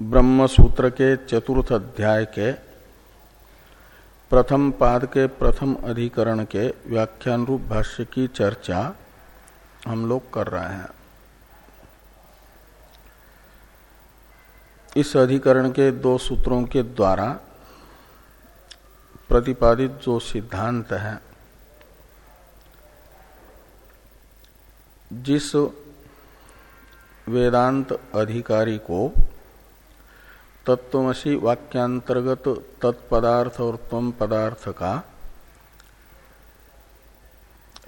ब्रह्म सूत्र के चतुर्थ अध्याय के प्रथम पाद के प्रथम अधिकरण के व्याख्यान रूप भाष्य की चर्चा हम लोग कर रहे हैं। इस अधिकरण के दो सूत्रों के द्वारा प्रतिपादित जो सिद्धांत है, जिस वेदांत अधिकारी को तत्वमसी वाक्यांतर्गत तत्पदार्थ और तम पदार्थ का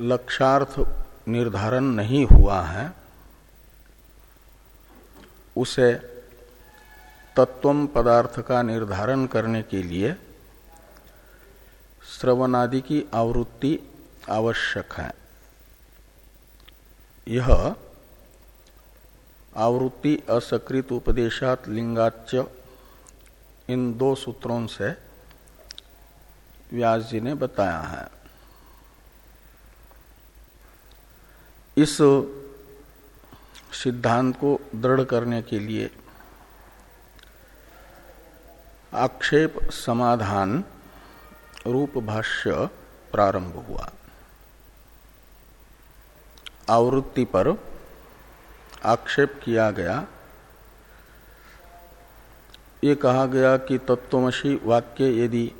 लक्षार्थ निर्धारण नहीं हुआ है, उसे तत्व पदार्थ का निर्धारण करने के लिए श्रवणादि की आवृत्ति आवश्यक है। यह आवृत्ति असकृत उपदेशात लिंगाच इन दो सूत्रों से व्यास जी ने बताया है। इस सिद्धांत को दृढ़ करने के लिए आक्षेप समाधान रूप भाष्य प्रारंभ हुआ। आवृत्ति पर आक्षेप किया गया ये कहा गया कि तत्वमसी वाक्य यदि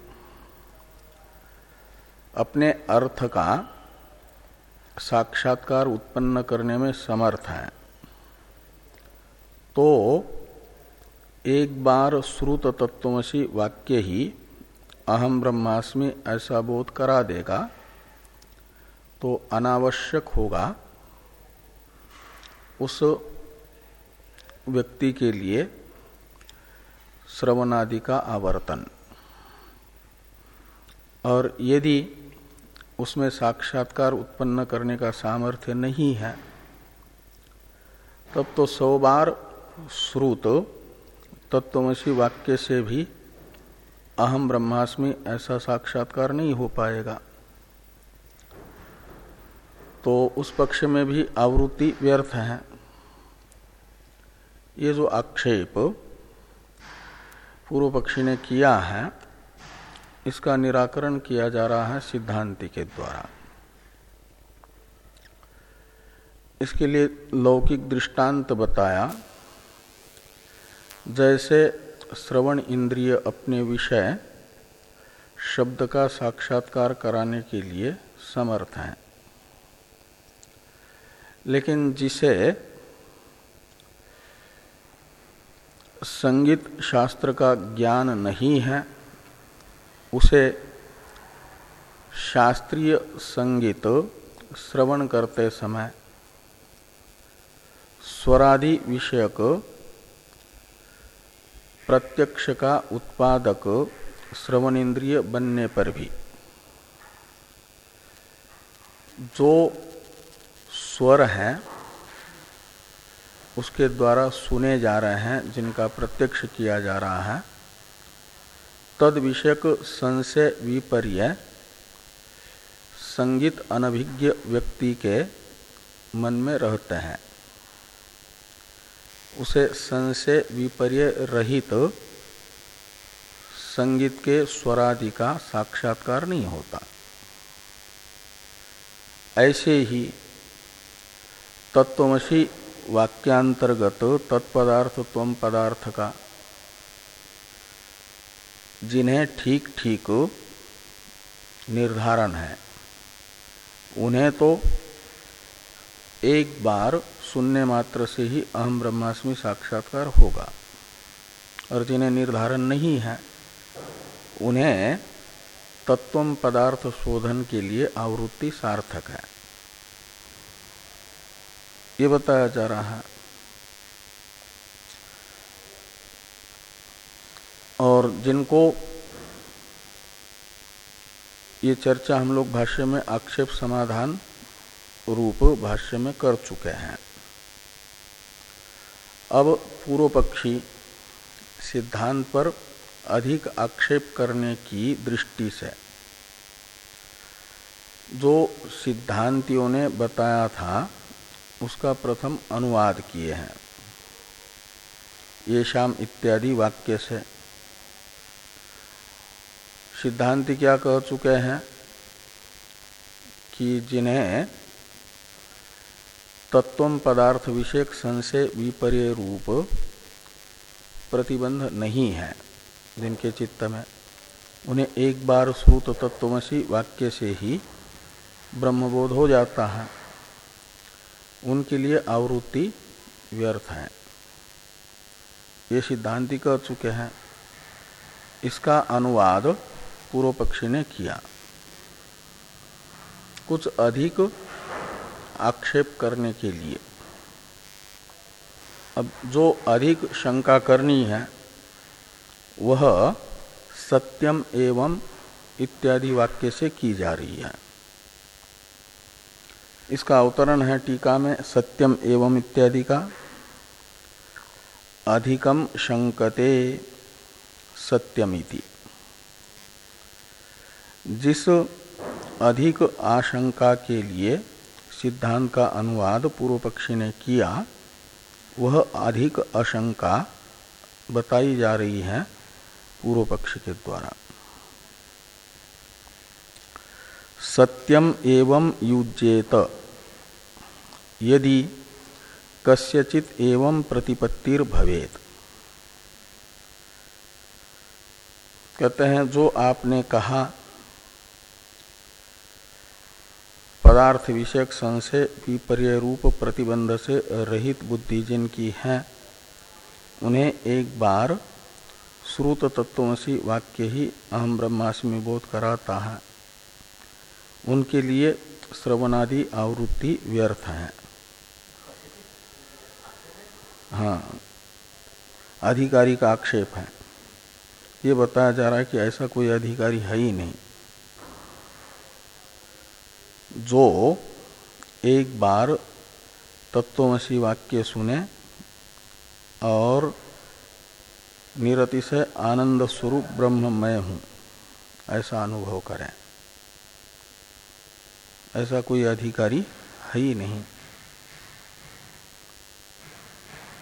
अपने अर्थ का साक्षात्कार उत्पन्न करने में समर्थ है तो एक बार श्रुत तत्वमसी वाक्य ही अहम ब्रह्मास्मि ऐसा बोध करा देगा तो अनावश्यक होगा उस व्यक्ति के लिए श्रवणादि का आवर्तन। और यदि उसमें साक्षात्कार उत्पन्न करने का सामर्थ्य नहीं है, तब तो सौ बार श्रुत तत्वमसी वाक्य से भी अहम ब्रह्मास्मि ऐसा साक्षात्कार नहीं हो पाएगा। तो उस पक्ष में भी आवृत्ति व्यर्थ है। ये जो आक्षेप पूर्व पक्षी ने किया है, इसका निराकरण किया जा रहा है सिद्धांति के द्वारा। इसके लिए लौकिक दृष्टांत बताया, जैसे श्रवण इंद्रिय अपने विषय शब्द का साक्षात्कार कराने के लिए समर्थ हैं। लेकिन जिसे संगीत शास्त्र का ज्ञान नहीं है, उसे शास्त्रीय संगीत श्रवण करते समय स्वरादि विषयक प्रत्यक्ष का उत्पादक श्रवण इंद्रिय बनने पर भी। जो स्वर हैं उसके द्वारा सुने जा रहे हैं, जिनका प्रत्यक्ष किया जा रहा है। तद विषयक संशय विपर्य, संगीत अनभिज्ञ व्यक्ति के मन में रहते हैं। उसे संशय विपर्य रहित तो संगीत के स्वरादि का साक्षात्कार नहीं होता। ऐसे ही तत्वमसी वाक्यांतर्गत तत्पदार्थ तम पदार्थ का जिन्हें ठीक ठीक निर्धारण है, उन्हें तो एक बार सुनने मात्र से ही अहम ब्रह्मास्मि साक्षात्कार होगा, और जिन्हें निर्धारण नहीं है, उन्हें तत्व पदार्थ शोधन के लिए आवृत्ति सार्थक है। ये बताया जा रहा है। और जिनको ये चर्चा हम लोग भाष्य में आक्षेप समाधान रूप भाष्य में कर चुके हैं। अब पूर्व पक्षी सिद्धांत पर अधिक आक्षेप करने की दृष्टि से, जो सिद्धांतियों ने बताया था उसका प्रथम अनुवाद किए हैं। ये शाम इत्यादि वाक्य से। सिद्धांति क्या कह चुके हैं कि जिन्हें तत्व पदार्थ विषयक संशय विपर्य रूप प्रतिबंध नहीं है जिनके चित्त में, उन्हें एक बार श्रुत तत्वमसी वाक्य से ही ब्रह्मबोध हो जाता है। उनके लिए आवृत्ति व्यर्थ है। ये सिद्धांति कर चुके हैं। इसका अनुवाद पूर्व पक्षी ने किया। कुछ अधिक आक्षेप करने के लिए। अब जो अधिक शंका करनी है, वह सत्यम एवं इत्यादि वाक्य से की जा रही है। इसका अवतरण है टीका में, सत्यम एवं इत्यादि का। अधिकम शंकते सत्यमिति। जिस अधिक आशंका के लिए सिद्धांत का अनुवाद पूर्व पक्षी ने किया, वह अधिक आशंका बताई जा रही है पूर्व पक्ष के द्वारा। सत्यम एवं युजेत यदि कस्यचित एवं प्रतिपत्तिर भवेत कहते हैं, जो आपने कहा, पदार्थ विषयक संशय विपर्य रूप प्रतिबंध से रहित बुद्धि जिनकी है, उन्हें एक बार श्रुत तत्वसी वाक्य ही अहम ब्रह्मास्मि बोध कराता है। उनके लिए श्रवणादि आवृत्ति व्यर्थ है। हाँ अधिकारी का आक्षेप है। ये बताया जा रहा है कि ऐसा कोई अधिकारी है ही नहीं। जो एक बार तत्वमसी वाक्य सुने और निरति से आनंद स्वरूप ब्रह्म मैं हूँ, ऐसा अनुभव करें। ऐसा कोई अधिकारी है ही नहीं।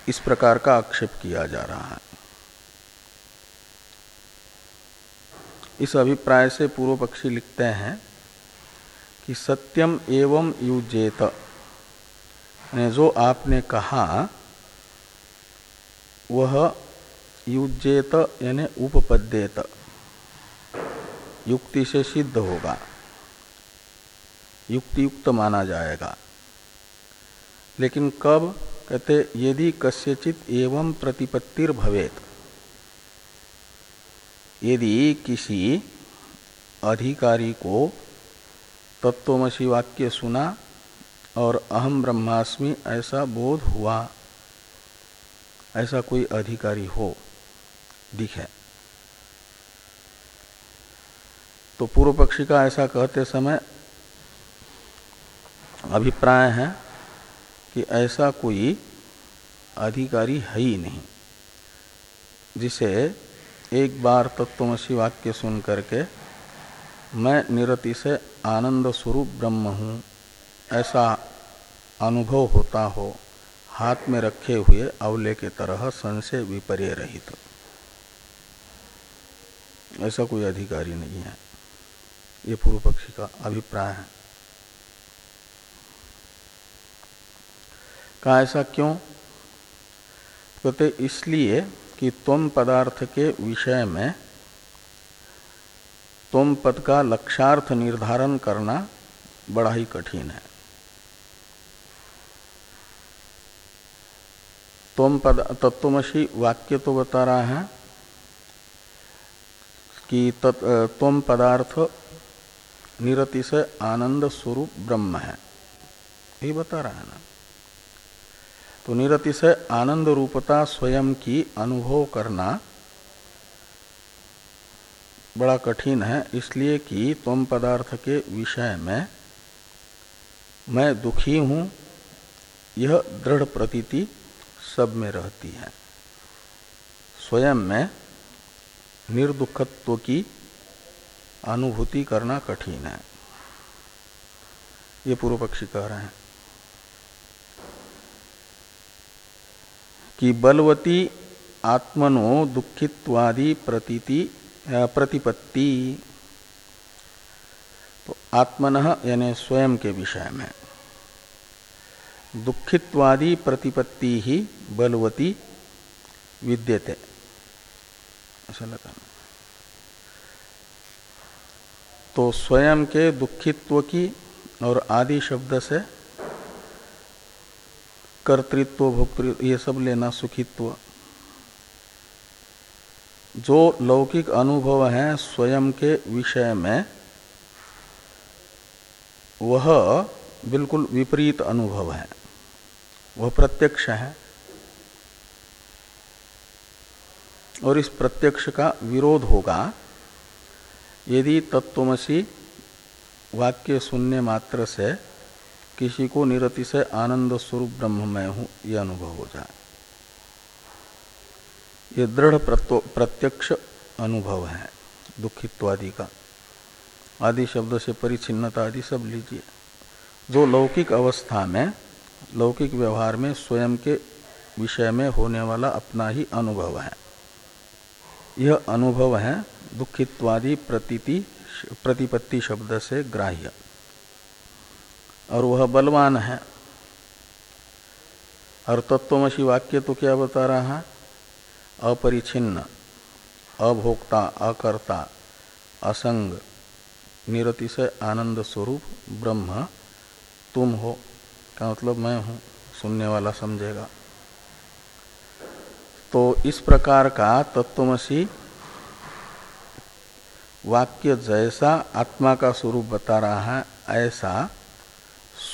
इस प्रकार का आक्षेप किया जा रहा है। इस अभिप्राय से पूर्व पक्षी लिखते हैं कि सत्यम एवं युजेत। जो आपने कहा, वह युजेत यानी उपपद्येत। युक्ति से सिद्ध होगा। युक्ति युक्त माना जाएगा। लेकिन कब कहते, यदि कस्यचित एवं प्रतिपत्तिर भवेत यदि किसी अधिकारी को तत्वमसी वाक्य सुना और अहम ब्रह्मास्मि, ऐसा बोध हुआ, ऐसा कोई अधिकारी हो, दिखे। तो पूर्व पक्षी का ऐसा कहते समय अभिप्राय है कि ऐसा कोई अधिकारी है ही नहीं, जिसे एक बार तत्वमसी वाक्य सुन करके मैं निरति से आनंद स्वरूप ब्रह्म हूँ, ऐसा अनुभव होता हो, हाथ में रखे हुए अवले के तरह संशय विपर्य रहित। ऐसा कोई अधिकारी नहीं है। ये पूर्व पक्षी का अभिप्राय है। कहा, ऐसा क्यों? कहते तो इसलिए कि तुम पदार्थ के विषय में तुम पद का लक्षार्थ निर्धारण करना बड़ा ही कठिन है। तुम पद, तत्वमसी वाक्य तो बता रहा है कि तुम पदार्थ निरति से आनंद स्वरूप ब्रह्म है। यही बता रहा है ना? तो निरति से आनंद रूपता स्वयं की अनुभव करना बड़ा कठिन है, इसलिए कि तुम पदार्थ के विषय में मैं दुखी हूँ, यह दृढ़ प्रतीति सब में रहती है। स्वयं में निर्दुखत्व की अनुभूति करना कठिन है। ये पूर्व पक्षी कह रहे हैं। कि बलवती आत्मनो दुखित्वादि प्रतीति प्रतिपत्ति। तो आत्मन यानी स्वयं के विषय में। दुखित्वादि प्रतिपत्ति ही बलवती विद्यते। ऐसा लगाना तो स्वयं के दुखित्व की और आदि शब्द से कर्तृत्व, भोक्तृत्व, ये सब लेना सुखित्व। जो लौकिक अनुभव है स्वयं के विषय में, वह बिल्कुल विपरीत अनुभव है। वह प्रत्यक्ष है। और इस प्रत्यक्ष का विरोध होगा, यदि तत्वमसी वाक्य सुनने मात्र से किसी को निरति से आनंद स्वरूप ब्रह्म मैं हूँ यह अनुभव हो जाए। ये दृढ़ प्रत्यक्ष अनुभव है, दुखित्वादि का। आदि शब्द से परिचिन्नता आदि सब लीजिए। जो लौकिक अवस्था में, लौकिक व्यवहार में स्वयं के विषय में होने वाला अपना ही अनुभव है। यह अनुभव है दुखित्वादि प्रतीति, प्रतिपत्ति शब्द से ग्राह्य। और वह बलवान है। और तत्वमसी वाक्य तो क्या बता रहा है? अपरिछिन्न अभोक्ता, अकर्ता, असंग निरतिशय आनंद स्वरूप, ब्रह्म, तुम हो, का मतलब मैं हूँ, सुनने वाला समझेगा। तो इस प्रकार का तत्वमसी वाक्य जैसा आत्मा का स्वरूप बता रहा है, ऐसा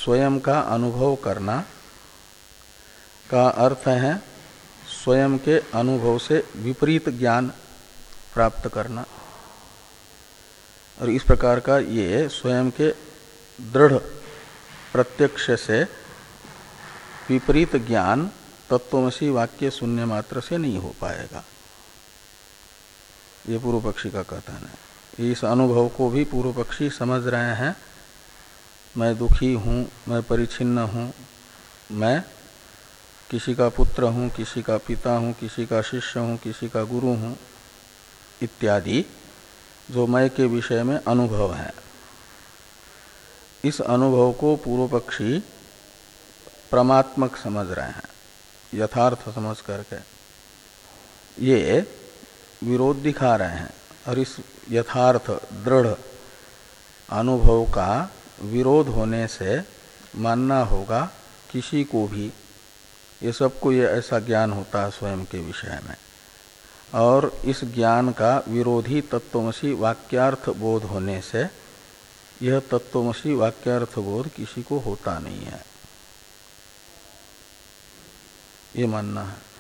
स्वयं का अनुभव करना का अर्थ है स्वयं के अनुभव से विपरीत ज्ञान प्राप्त करना। और इस प्रकार का ये स्वयं के दृढ़ प्रत्यक्ष से विपरीत ज्ञान तत्वमसी वाक्य शून्य मात्र से नहीं हो पाएगा। ये पूर्व पक्षी का कथन है। इस अनुभव को भी पूर्व पक्षी समझ रहे हैं। मैं दुखी हूँ, मैं परिचिन्न हूँ, मैं किसी का पुत्र हूँ, किसी का पिता हूँ, किसी का शिष्य हूँ, किसी का गुरु हूँ, इत्यादि जो मैं के विषय में अनुभव है। इस अनुभव को पूर्व पक्षी परमात्मक समझ रहे हैं, यथार्थ समझ करके। ये विरोध दिखा रहे हैं, और इस यथार्थ, दृढ़ अनुभव का विरोध होने से मानना होगा किसी को भी ये सबको ये ऐसा ज्ञान होता है स्वयं के विषय में। और इस ज्ञान का विरोधी तत्वमसी वाक्यार्थ बोध होने से यह तत्वमसी वाक्यार्थ बोध किसी को होता नहीं है। ये मानना है।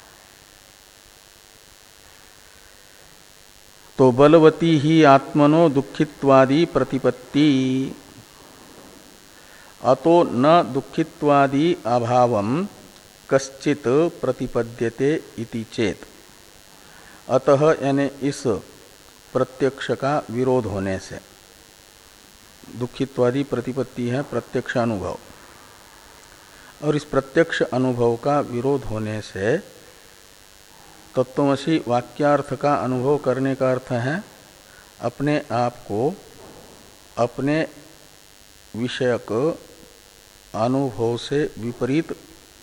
तो बलवती ही आत्मनो दुखित्वादि प्रतिपत्ति अतो न दुखित्वादि अभाव कश्चित प्रतिपद्यते इति चेत। अतः यानी इस प्रत्यक्ष का विरोध होने से। दुखित्वादि प्रतिपत्ति है प्रत्यक्ष अनुभव। और इस प्रत्यक्ष अनुभव का विरोध होने से तत्वमसी वाक्यार्थ का अनुभव करने का अर्थ है अपने आप को अपने विषयक अनुभव से विपरीत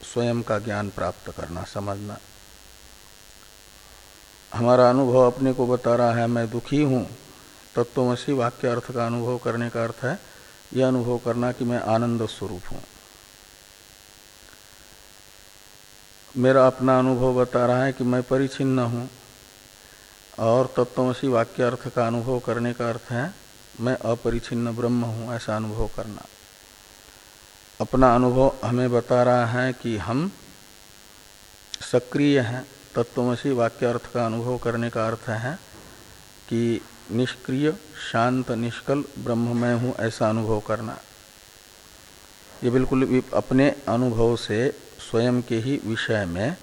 स्वयं का ज्ञान प्राप्त करना, समझना। हमारा अनुभव अपने को बता रहा है, मैं दुखी हूँ। तत्वमसी वाक्य अर्थ का अनुभव करने का अर्थ है, यह अनुभव करना कि मैं आनंद स्वरूप हूँ। मेरा अपना अनुभव बता रहा है कि मैं परिचिन्न हूँ और तत्वमसी वाक्य अर्थ का अनुभव करने का अर्थ है, मैं अपरिचिन्न ब्रह्म हूँ, ऐसा अनुभव करना। अपना अनुभव हमें बता रहा है कि हम सक्रिय हैं। तत्वमसी वाक्य अर्थ का अनुभव करने का अर्थ है कि निष्क्रिय, शांत, निष्कल ब्रह्म में हूँ ऐसा अनुभव करना। ये बिल्कुल अपने अनुभव से स्वयं के ही विषय में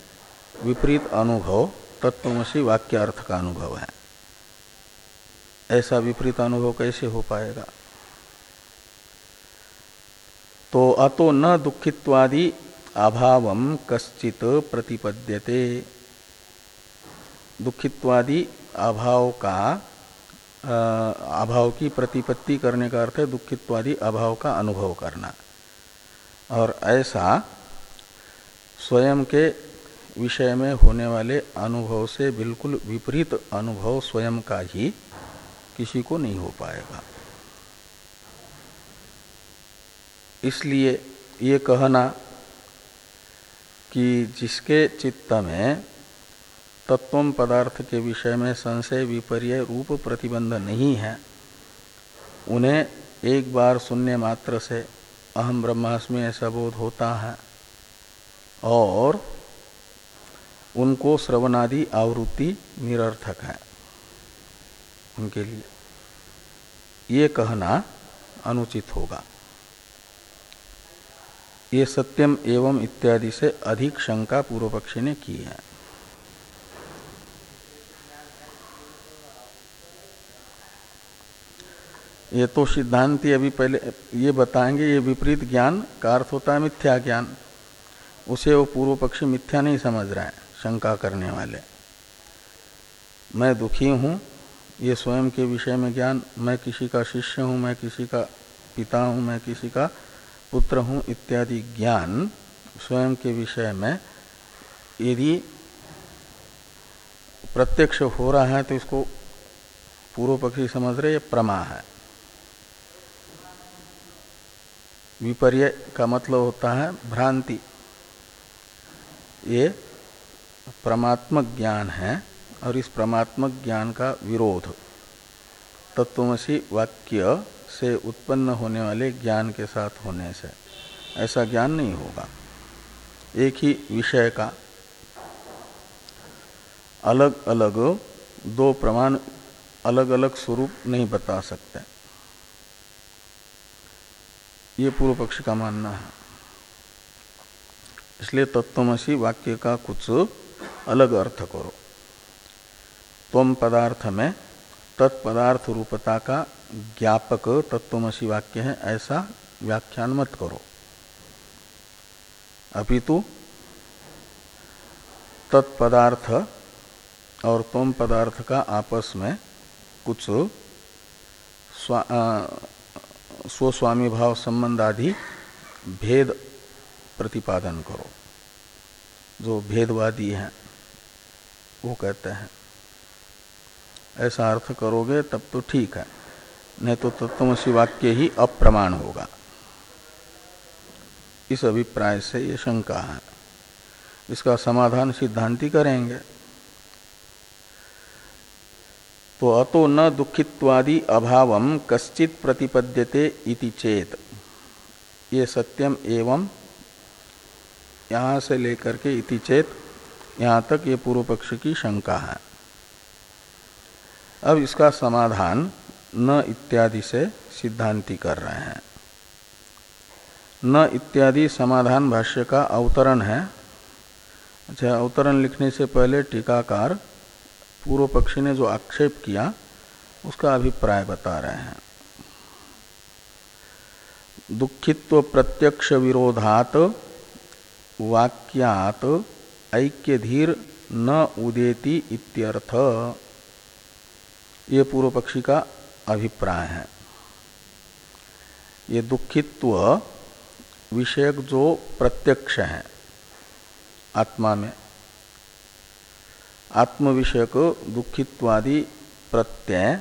विपरीत अनुभव तत्वमसी वाक्यार्थ का अनुभव है। ऐसा विपरीत अनुभव कैसे हो पाएगा? तो अतो न दुखित्वादि अभाव कश्चित प्रतिपद्यते। दुखित्वादि अभाव का अभाव की प्रतिपत्ति करने का अर्थ है दुखित्वादि अभाव का अनुभव करना। और ऐसा स्वयं के विषय में होने वाले अनुभव से बिल्कुल विपरीत अनुभव स्वयं का ही किसी को नहीं हो पाएगा। इसलिए ये कहना कि जिसके चित्त में तत्व पदार्थ के विषय में संशय विपर्य रूप प्रतिबंध नहीं है, उन्हें एक बार सुनने मात्र से अहम ब्रह्मास्मि ऐसा बोध होता है और उनको श्रवणादि आवृत्ति निरर्थक है उनके लिए। ये कहना अनुचित होगा। ये सत्यम एवं इत्यादि से अधिक शंका पूर्व पक्षी ने की है। ये तो सिद्धांति अभी पहले, ये बताएँगे, ये विपरीत ज्ञान का अर्थ होता है मिथ्या ज्ञान। उसे वो पूर्व पक्षी मिथ्या नहीं समझ रहा है, शंका करने वाले। मैं दुखी हूँ, ये स्वयं के विषय में ज्ञान, मैं किसी का शिष्य हूँ, मैं किसी का पिता हूँ, मैं किसी का पुत्र हूँ इत्यादि ज्ञान स्वयं के विषय में यदि प्रत्यक्ष हो रहा है तो इसको पूर्व पक्षी समझ रहे ये प्रमा है। विपर्य का मतलब होता है भ्रांति। ये परमात्मक ज्ञान है और इस परमात्मक ज्ञान का विरोध। तत्वमसी वाक्य से उत्पन्न होने वाले ज्ञान के साथ होने से ऐसा ज्ञान नहीं होगा। एक ही विषय का अलग अलग दो प्रमाण अलग अलग स्वरूप नहीं बता सकते। ये पूर्व पक्ष का मानना है। इसलिए तत्वमसी वाक्य का कुछ अलग अर्थ करो। तम पदार्थ में तत्पदार्थ रूपता का ज्ञापक तत्वमसी वाक्य है, ऐसा व्याख्यान मत करो। अपितु, तत्पदार्थ और तम पदार्थ का आपस में कुछ स्वस्वामी भाव संबंध आदि भेद प्रतिपादन करो। जो भेदवादी हैं, वो कहते हैं, ऐसा अर्थ करोगे तब तो ठीक है। नहीं तो तत्वसी वाक्य ही अप्रमाण होगा। इस अभिप्राय से ये शंका है। इसका समाधान सिद्धांति करेंगे। तो अतो न दुखित्वादि अभाव कश्चित प्रतिपद्यते इति चेत। ये सत्यम एवं यहाँ से लेकर के इति चेत यहाँ तक ये पूर्व पक्ष की शंका है। अब इसका समाधान न इत्यादि से सिद्धांति कर रहे हैं। न इत्यादि समाधान भाष्य का अवतरण है। अच्छा अवतरण लिखने से पहले टीकाकार पूर्व पक्षी ने जो आक्षेप किया, उसका अभिप्राय बता रहे हैं। दुखित्व प्रत्यक्ष विरोधात वाक्यात ऐक्य धीर न उदेति इत्यर्थ। ये पूर्व पक्षी का अभिप्राय है। ये दुखित्व विषयक जो प्रत्यक्ष है आत्मा में आत्म विषयक दुखित्वादि प्रत्यय,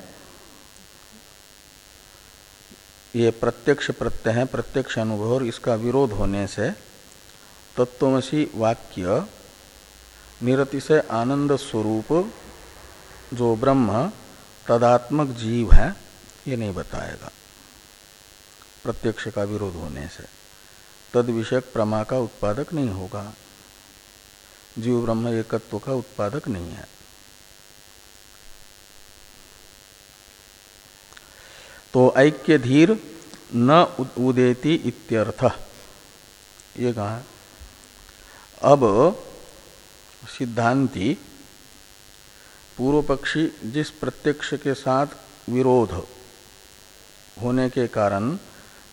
ये प्रत्यक्ष प्रत्यय है, प्रत्यक्ष अनुभव और इसका विरोध होने से तत्वमसी वाक्य निरतिशय आनंद स्वरूप जो ब्रह्म तदात्मक जीव है, ये नहीं बताएगा। प्रत्यक्ष का विरोध होने से। तद विषयक प्रमा का उत्पादक नहीं होगा। जीव ब्रह्म एकत्व का उत्पादक नहीं है। तो ऐक्य धीर न उदेति इत्यर्थ। ये कहा। अब सिद्धांति पूर्व पक्षी जिस प्रत्यक्ष के साथ विरोध होने के कारण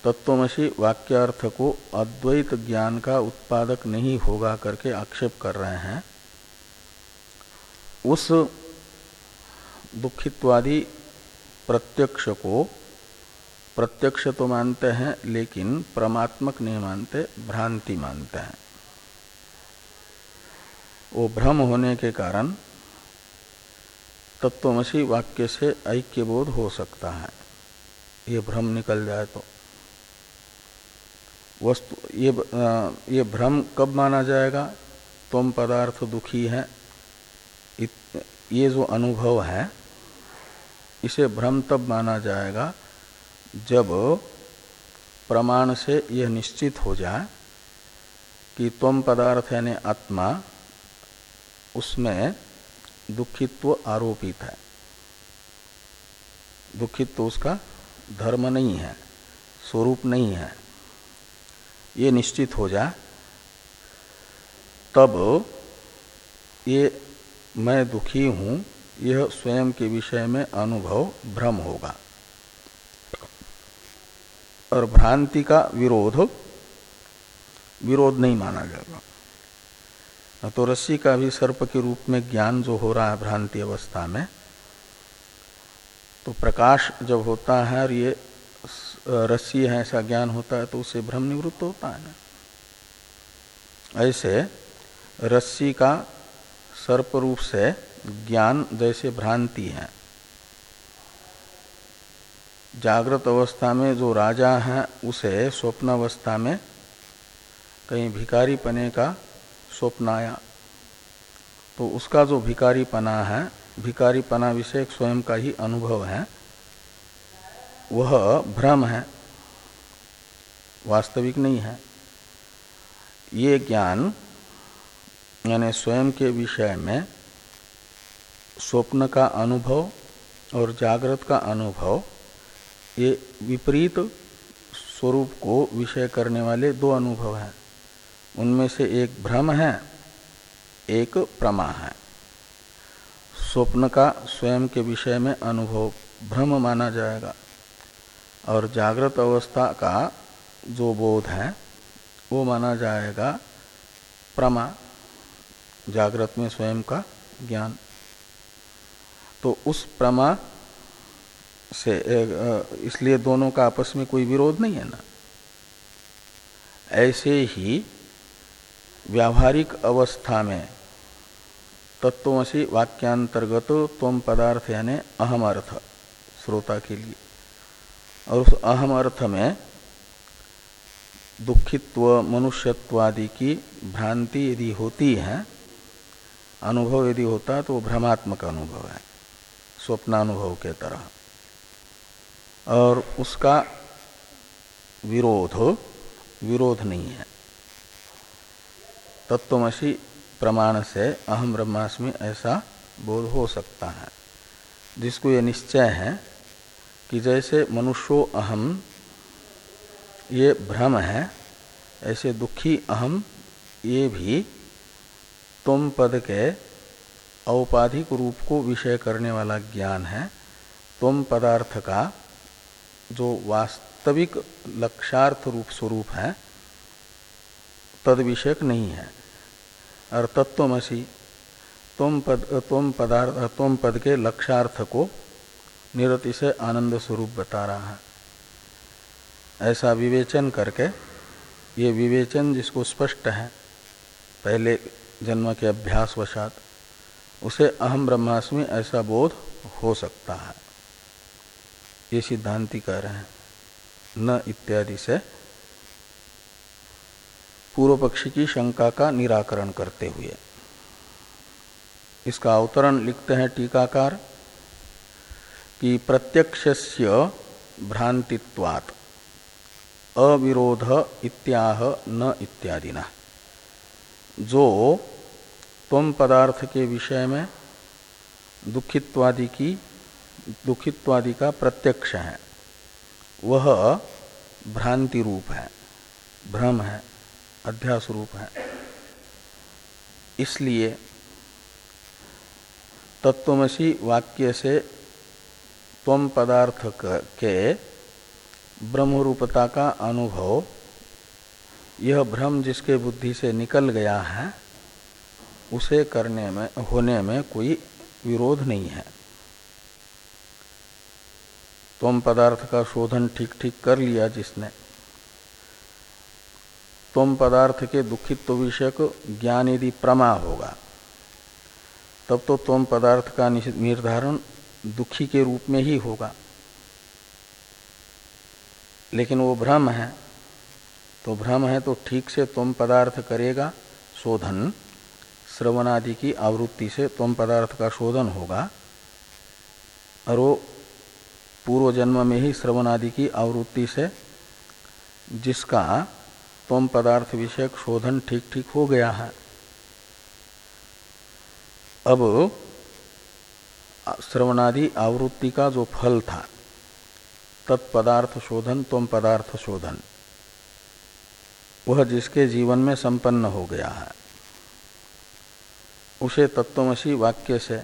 तत्वमसी वाक्यार्थ को अद्वैत ज्ञान का उत्पादक नहीं होगा करके आक्षेप कर रहे हैं, उस दुखित्वादि प्रत्यक्ष को प्रत्यक्ष तो मानते हैं, लेकिन परमात्मक नहीं मानते, भ्रांति मानते हैं। वो भ्रम होने के कारण तत्वमसी वाक्य से ऐक्य बोध हो सकता है। ये भ्रम निकल जाए तो। वस्तु, ये ये भ्रम कब माना जाएगा? तुम पदार्थ दुखी है। ये जो अनुभव है, इसे भ्रम तब माना जाएगा जब प्रमाण से यह निश्चित हो जाए कि तुम पदार्थ यानी आत्मा, उसमें दुखित्व आरोपित है। दुखित्व उसका धर्म नहीं है, स्वरूप नहीं है। ये निश्चित हो जाए तब ये मैं दुखी हूँ, यह स्वयं के विषय में अनुभव भ्रम होगा। और भ्रांति का विरोध विरोध नहीं माना जाएगा। तो रस्सी का भी सर्प के रूप में ज्ञान जो हो रहा है भ्रांति अवस्था में तो प्रकाश जब होता है और ये रस्सी है, ऐसा ज्ञान होता है तो उससे भ्रम निवृत्त होता है। ना ऐसे रस्सी का सर्प रूप से ज्ञान जैसे भ्रांति है। जागृत अवस्था में जो राजा है, उसे स्वप्न अवस्था में कहीं भिकारी पने का स्वप्न आया तो उसका जो भिकारी पना है भिकारी पना विषय स्वयं का ही अनुभव है, वह भ्रम है, वास्तविक नहीं है। ये ज्ञान, यानी स्वयं के विषय में स्वप्न का अनुभव और जागृत का अनुभव, ये विपरीत स्वरूप को विषय करने वाले दो अनुभव हैं। उनमें से एक भ्रम है, एक प्रमा है। स्वप्न का स्वयं के विषय में अनुभव भ्रम माना जाएगा। और जागृत अवस्था का जो बोध है, वो माना जाएगा प्रमा, जागृत में स्वयं का ज्ञान। तो उस प्रमा से इसलिए दोनों का आपस में कोई विरोध नहीं है ना। ऐसे ही व्यावहारिक अवस्था में तत्वसी वाक्यांतर्गत तम पदार्थ यानी अहम अर्थ, श्रोता के लिए। और उस अहम अर्थ में दुखित्व, मनुष्यत्वादि की भ्रांति यदि होती है, अनुभव यदि होता है तो वो भ्रमात्मक अनुभव है, स्वप्नानुभव के तरह। और उसका विरोध विरोध नहीं है। तत्वमसी प्रमाण से अहम ब्रह्मास्मि ऐसा बोध हो सकता है। जिसको ये निश्चय है कि जैसे मनुष्यो अहम, ये भ्रम है, ऐसे दुखी अहम, ये भी तुम पद के औपाधिक रूप को विषय करने वाला ज्ञान है। तुम पदार्थ का जो वास्तविक लक्षार्थ रूप स्वरूप है तद विषयक नहीं है। और तत्वमसी तुम पद, तुम पदार्थ, तुम पद के लक्षार्थ को निरति से आनंद स्वरूप बता रहा है। ऐसा विवेचन करके, ये विवेचन जिसको स्पष्ट है, पहले जन्म के अभ्यास वशात उसे अहम ब्रह्मास्मि ऐसा बोध हो सकता है। ये सिद्धांति कह रहे हैं, न इत्यादि से पूर्व पक्षी की शंका का निराकरण करते हुए। इसका अवतरण लिखते हैं टीकाकार कि प्रत्यक्षस्य भ्रांतित्वात्, अविरोध इत्याह न इत्यादि न जो तुम पदार्थ के विषय में दुखित्वादि की, दुखित्वादि का प्रत्यक्ष है, वह भ्रांति रूप है, भ्रम है। अध्यास रूप है। इसलिए तत्वमसी वाक्य से तम पदार्थ के ब्रह्मरूपता का अनुभव, यह भ्रम जिसके बुद्धि से निकल गया है, उसे करने में, होने में कोई विरोध नहीं है। तम पदार्थ का शोधन ठीक ठीक कर लिया जिसने। तुम पदार्थ के दुखित्व विषयक ज्ञान यदि प्रमा होगा, तब तो तुम पदार्थ का निर्धारण दुखी के रूप में ही होगा। लेकिन वो भ्रम है तो भ्रम है तो ठीक से तुम पदार्थ करेगा, शोधन, श्रवणादि की आवृत्ति से तुम पदार्थ का शोधन होगा, और वो पूर्व जन्म में ही श्रवणादि की आवृत्ति से जिसका तुम पदार्थ विषयक शोधन ठीक ठीक हो गया है। अब श्रवणादि आवृत्ति का जो फल था, तत्पदार्थ शोधन तुम पदार्थ शोधन, वह जिसके जीवन में संपन्न हो गया है, उसे तत्वमसी वाक्य से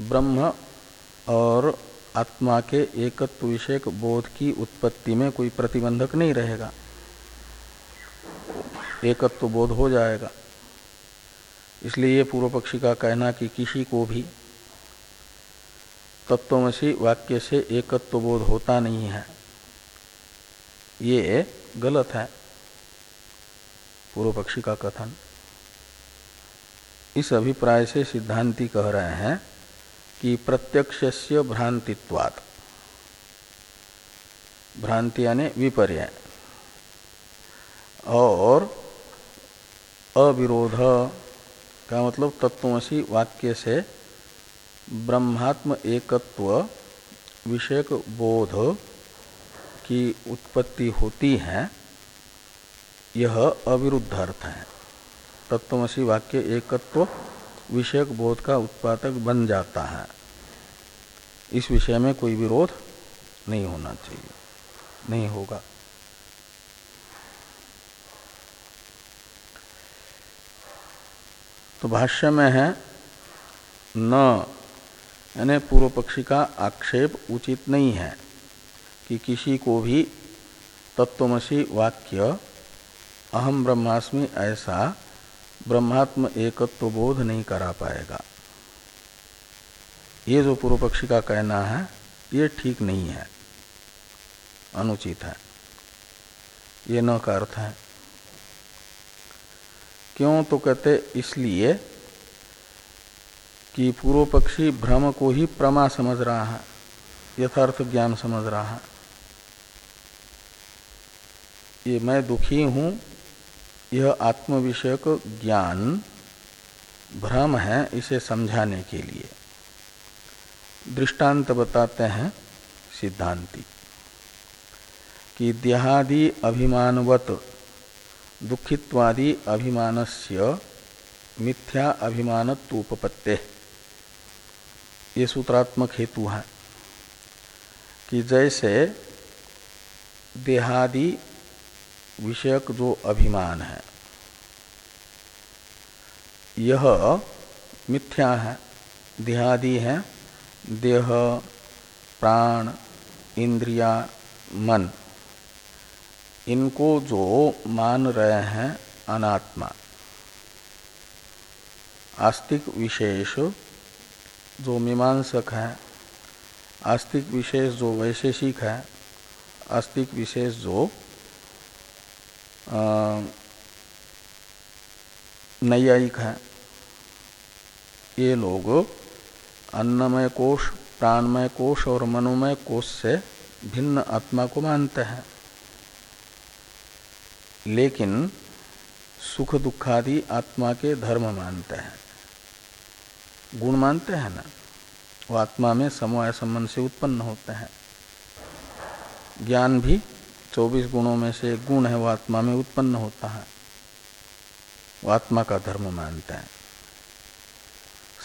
ब्रह्म और आत्मा के एकत्व विषयक बोध की उत्पत्ति में कोई प्रतिबंधक नहीं रहेगा। एकत्व बोध हो जाएगा। इसलिए पूर्व पक्षी का कहना कि किसी को भी तत्वमसी वाक्य से एकत्व बोध होता नहीं है। ये गलत है, पूर्व पक्षी का कथन। इस अभिप्राय से सिद्धांति कह रहे हैं कि प्रत्यक्ष भ्रांतित्वात्। भ्रांति यानी विपर्य और अविरोध, का मतलब तत्वसी वाक्य से ब्रह्मात्म एकत्व विषयक बोध की उत्पत्ति होती है, यह अविरुद्ध अर्थ है। तत्वसी वाक्य एकत्व विषयक बोध का उत्पादक बन जाता है। इस विषय में कोई विरोध नहीं होना चाहिए, नहीं होगा। तो भाष्य में है, न, यानी पूर्व पक्षी का आक्षेप उचित नहीं है कि किसी को भी तत्वमसी वाक्य, अहम ब्रह्मास्मि ऐसा ब्रह्मात्म एकत्व बोध नहीं करा पाएगा। ये जो पूर्व पक्षी का कहना है, ये ठीक नहीं है। अनुचित है। ये न का अर्थ है। क्यों तो कहते इसलिए कि पूर्व पक्षी भ्रम को ही प्रमा समझ रहा है, यथार्थ ज्ञान समझ रहा है। ये मैं दुखी हूँ, यह आत्म विषयक ज्ञान भ्रम है इसे समझाने के लिए। दृष्टांत बताते हैं सिद्धांति, कि देहादि अभिमानवत, दुखित्वादि अभिमानस्य, मिथ्या अभिमान अभिमानत्वोपत्ते ये सूत्रात्मक हेतु है, कि जैसे देहादि विषयक जो अभिमान है, यह मिथ्या है, देहादि है देह, प्राण, इंद्रिया, मन। इनको जो मान रहे हैं अनात्मा। आस्तिक विशेष जो मीमांसक है, आस्तिक विशेष जो वैशेषिक है, आस्तिक विशेष जो नैयायिक है, ये लोग अन्नमय कोष प्राणमय कोष और मनोमय कोष से भिन्न आत्मा को मानते हैं। लेकिन सुख दुखादि आत्मा के धर्म मानते हैं। गुण मानते हैं ना? वो आत्मा में समवाय संबंध से उत्पन्न होते हैं। ज्ञान भी 24 गुणों में से एक गुण है, वो आत्मा में उत्पन्न होता है। वो आत्मा का धर्म मानते हैं।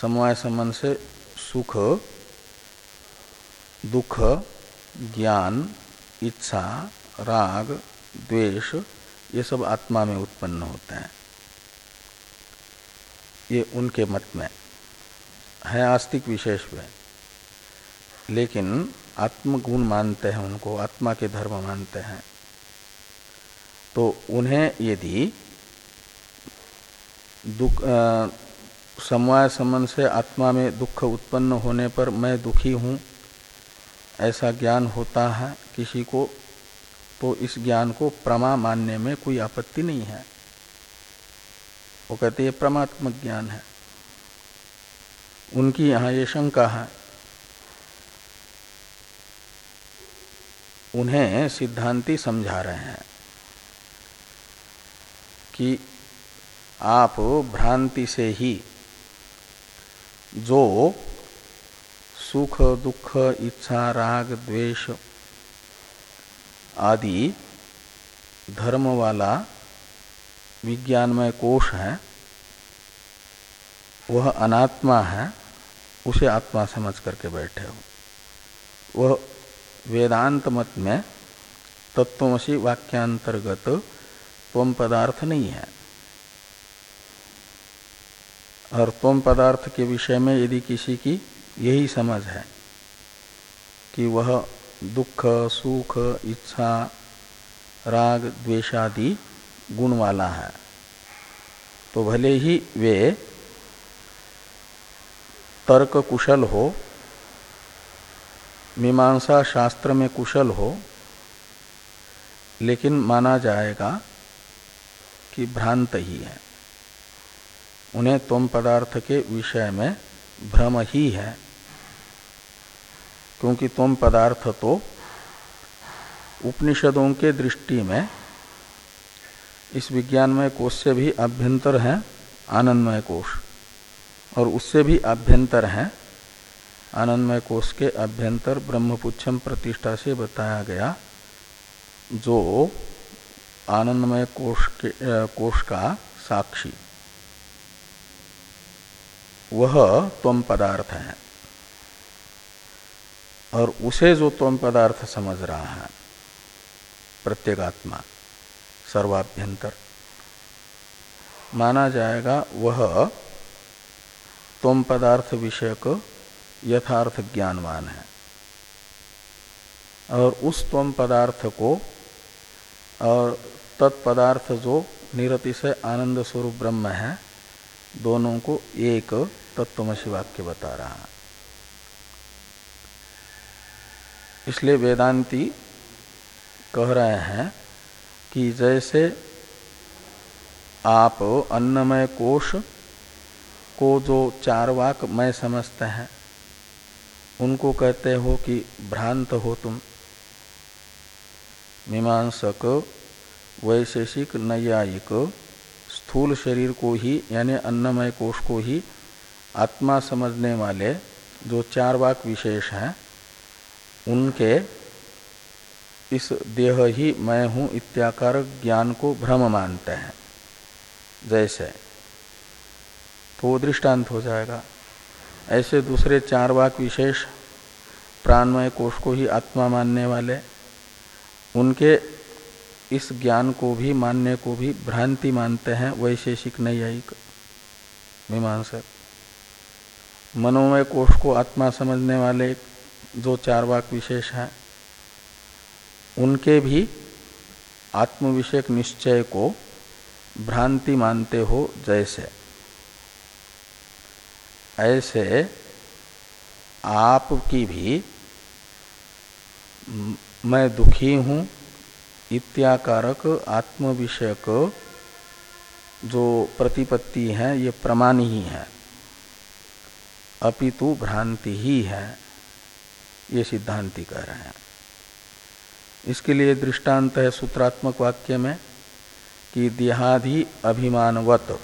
समवाय संबंध से सुख, दुख, ज्ञान, इच्छा, राग, द्वेष, ये सब आत्मा में उत्पन्न होते हैं। ये उनके मत में है, आस्तिक विशेष में। लेकिन आत्मगुण मानते हैं उनको, आत्मा के धर्म मानते हैं। तो उन्हें यदि दुख समवाय संबंध से आत्मा में दुख उत्पन्न होने पर मैं दुखी हूँ। ऐसा ज्ञान होता है, किसी को तो इस ज्ञान को प्रमा मानने में कोई आपत्ति नहीं है। वो कहते ये परमात्मक ज्ञान है। उनकी यहाँ ये शंका है। उन्हें सिद्धांति समझा रहे हैं कि आप भ्रांति से ही जो सुख, दुख, इच्छा, राग, द्वेष आदि धर्म वाला विज्ञानमय कोष है, वह अनात्मा है, उसे आत्मा समझ करके बैठे हो। वह वेदांत मत में तत्वमसी वाक्यांतर्गत त्वम पदार्थ नहीं है। और त्वम पदार्थ के विषय में यदि किसी की यही समझ है कि वह दुख, सुख, इच्छा, राग, द्वेषादि गुण वाला है तो भले ही वे तर्क कुशल हो, मीमांसा शास्त्र में कुशल हो, लेकिन माना जाएगा कि भ्रांत ही है। उन्हें तुम पदार्थ के विषय में भ्रम ही है। क्योंकि तुम पदार्थ तो उपनिषदों के दृष्टि में, इस विज्ञानमय कोष से भी अभ्यंतर है आनंदमय कोष। और उससे भी अभ्यंतर है आनंदमय कोष के अभ्यंतर ब्रह्मपुच्छम प्रतिष्ठा से बताया गया, जो आनंदमय कोष के कोष का साक्षी। वह तम पदार्थ है। और उसे जो तम पदार्थ समझ रहा है, प्रत्येगात्मा, सर्वाभ्यंतर, माना जाएगा वह तम पदार्थ विषयक यथार्थ ज्ञानवान है। और उस तम पदार्थ को और तत्पदार्थ जो निरति से आनंद स्वरूप ब्रह्म है, दोनों को एक तत्वमसी वाक्य बता रहा है। इसलिए वेदांती कह रहे हैं कि जैसे आप अन्नमय कोश को जो चार वाक मैं समझते हैं, उनको कहते हो कि भ्रांत हो तुम। मीमांसक, वैशेषिक, नैयायिक स्थूल शरीर को ही, यानी अन्नमय कोष को ही आत्मा समझने वाले जो चार वाक विशेष हैं, उनके इस देह ही मैं हूँ इत्याकार ज्ञान को भ्रम मानते हैं। जैसे तो दृष्टांत हो जाएगा। ऐसे दूसरे चार वाक विशेष प्राणमय कोष को ही आत्मा मानने वाले, उनके इस ज्ञान को भी मानने को भी भ्रांति मानते हैं वैशेषिक नहीं नैयायिक मीमांसक। मनोमय कोष को आत्मा समझने वाले जो चार वाक विशेष हैं। उनके भी आत्मविषयक निश्चय को भ्रांति मानते हो जैसे। ऐसे आपकी भी मैं दुखी हूँ, इत्याकारक आत्मविषयक जो प्रतिपत्ति है, ये प्रमाण ही है। अपितु भ्रांति ही है। ये सिद्धांति कह रहे हैं। इसके लिए दृष्टांत है सूत्रात्मक वाक्य में कि देहादि अभिमानवत,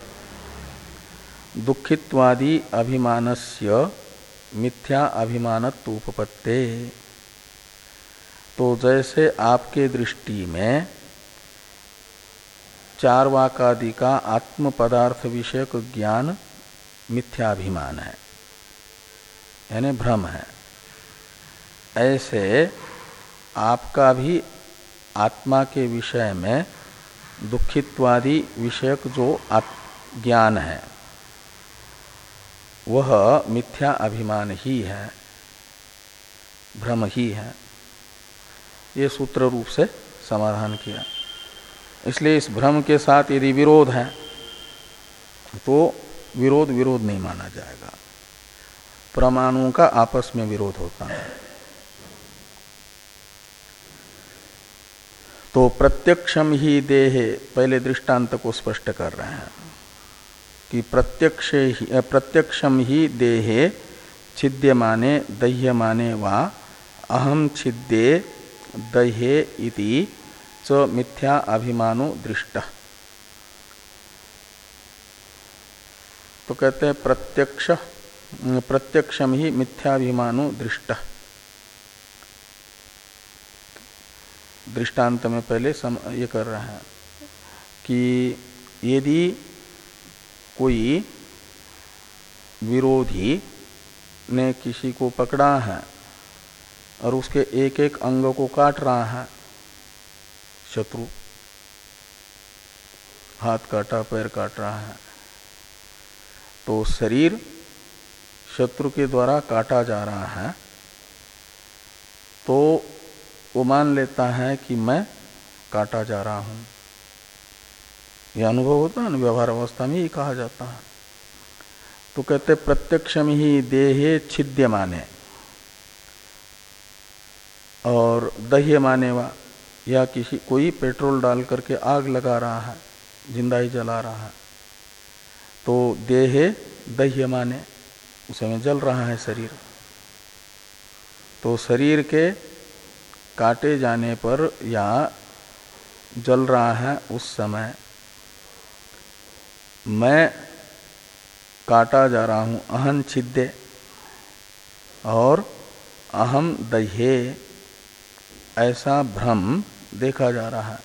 दुखित्वादि अभिमानस्य मिथ्या अभिमानत्व उपपत्ते तो जैसे आपके दृष्टि में चार वाकादि का आत्म पदार्थ विषयक ज्ञान मिथ्याभिमान है। यानी भ्रम है। ऐसे आपका भी आत्मा के विषय में दुखित्वादि विषयक जो ज्ञान है, वह मिथ्या अभिमान ही है, भ्रम ही है। ये सूत्र रूप से समाधान किया। इसलिए इस भ्रम के साथ यदि विरोध है तो विरोध विरोध नहीं माना जाएगा। परमाणुओं का आपस में विरोध होता है। तो प्रत्यक्षम ही देहे पहले दृष्टांत को स्पष्ट कर रहे हैं कि प्रत्यक्ष प्रत्यक्षम ही देहे छिद्यमाने, दह्यमाने वा अहम छिद्ये दह्ये इति च मिथ्या अभिमानो दृष्ट। तो कहते हैं प्रत्यक्ष प्रत्यक्षम ही मिथ्याभिमानो दृष्ट। दृष्टांत में पहले सम, ये कर रहे हैं कि यदि कोई विरोधी ने किसी को पकड़ा है और उसके एक एक अंग को काट रहा है, शत्रु हाथ काटा, पैर काट रहा है तो शरीर शत्रु के द्वारा काटा जा रहा है तो वो मान लेता है कि मैं काटा जा रहा हूँ। यह अनुभव होता है ना, व्यवहार अवस्था में ही कहा जाता है। तो कहते प्रत्यक्ष में ही देहे छिद्य माने और दह्य माने वा, या किसी, कोई पेट्रोल डाल करके आग लगा रहा है, ज़िंदा ही जला रहा है तो देहे दह्य माने उस समय जल रहा है शरीर। तो शरीर के काटे जाने पर या जल रहा है उस समय मैं काटा जा रहा हूँ अहन छिद्य और अहम दह्ये, ऐसा भ्रम देखा जा रहा है।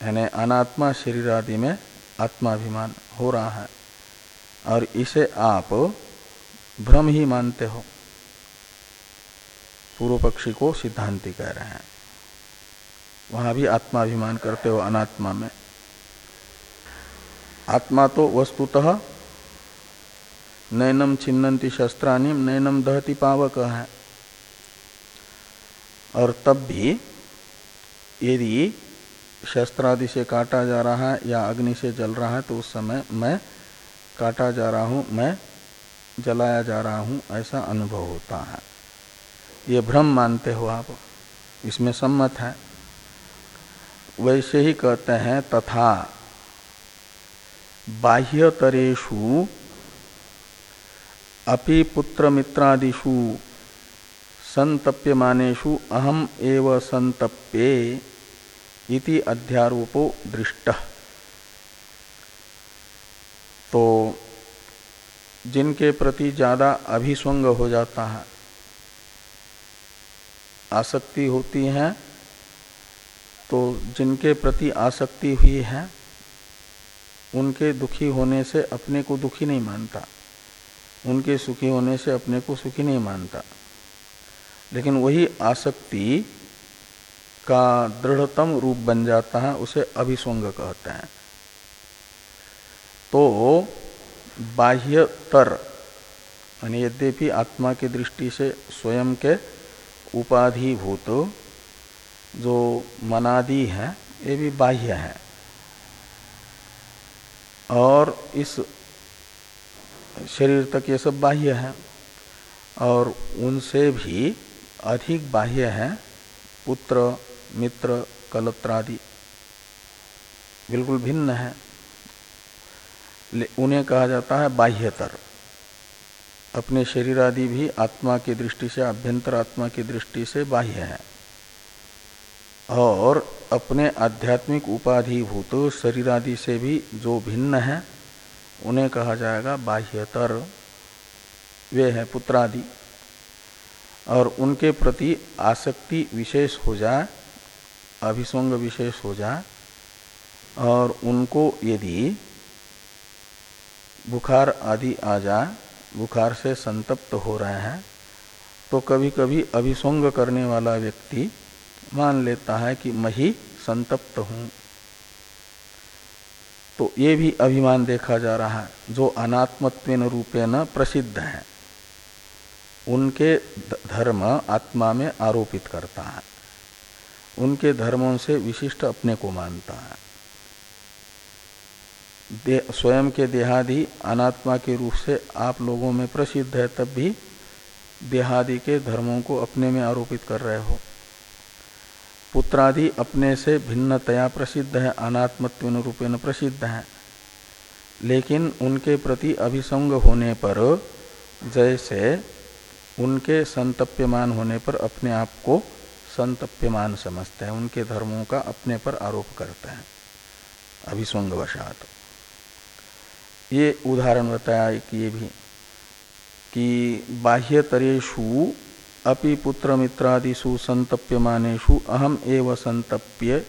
यानी अनात्मा शरीर आदि में आत्माभिमान हो रहा है। और इसे आप भ्रम ही मानते हो। पूर्व पक्षी को सिद्धांति कह रहे हैं। वहाँ भी आत्माभिमान करते हो अनात्मा में। आत्मा तो वस्तुतः नैनम छिन्नती शस्त्राणी नैनम दहती पावक है। और तब भी यदि शस्त्रादि से काटा जा रहा है या अग्नि से जल रहा है तो उस समय मैं काटा जा रहा हूँ, मैं जलाया जा रहा हूँ, ऐसा अनुभव होता है। ये भ्रम मानते हो आप, इसमें सम्मत है। वैसे ही कहते हैं, तथा बाह्यतरेशु अपि पुत्र मित्रादिषु संतप्यमानेषु अहम एव संतप्ये इति अध्यारोपो दृष्ट। तो जिनके प्रति ज़्यादा अभिस्वंग हो जाता है, आसक्ति होती है तो जिनके प्रति आसक्ति हुई है, उनके दुखी होने से अपने को दुखी नहीं मानता। उनके सुखी होने से अपने को सुखी नहीं मानता। लेकिन वही आसक्ति का दृढ़तम रूप बन जाता है, उसे अभिस्वंग कहते हैं। तो बाह्यतर यानी यद्यपि आत्मा की दृष्टि से स्वयं के उपाधिभूत जो मनादि है, ये भी बाह्य है। और इस शरीर तक ये सब बाह्य है, और उनसे भी अधिक बाह्य है पुत्र, मित्र, कलत्रादि। बिल्कुल भिन्न है। उन्हें कहा जाता है बाह्यतर। अपने शरीर आदि भी आत्मा की दृष्टि से, अभ्यंतर आत्मा की दृष्टि से बाह्य है। और अपने आध्यात्मिक उपाधिभूत शरीर आदि से भी जो भिन्न है, उन्हें कहा जाएगा बाह्यतर। वे है पुत्रादि। और उनके प्रति आसक्ति विशेष हो जाए, अभिसंग विशेष हो जाए, और उनको यदि बुखार आदि आ जाए, बुखार से संतप्त हो रहे हैं तो कभी कभी अभिसंग करने वाला व्यक्ति मान लेता है कि मैं ही संतप्त हूँ। तो ये भी अभिमान देखा जा रहा है, जो अनात्मत्व रूपेण प्रसिद्ध है। उनके धर्म आत्मा में आरोपित करता है। उनके धर्मों से विशिष्ट अपने को मानता है। स्वयं के देहादि अनात्मा के रूप से आप लोगों में प्रसिद्ध है, तब भी देहादि के धर्मों को अपने में आरोपित कर रहे हो। पुत्रादि अपने से भिन्नतया प्रसिद्ध है अनात्मत्व रूपेण प्रसिद्ध है। लेकिन उनके प्रति अभिसंग होने पर, जैसे उनके संतप्यमान होने पर अपने आप को संतप्यमान समझते हैं, उनके धर्मों का अपने पर आरोप करते हैं। अभिसंग वशात ये उदाहरण बताया कि ये भी, कि बाह्यतरेशु अपि पुत्र मित्रादिषु संतप्यमानेशु अहम एव संतप्य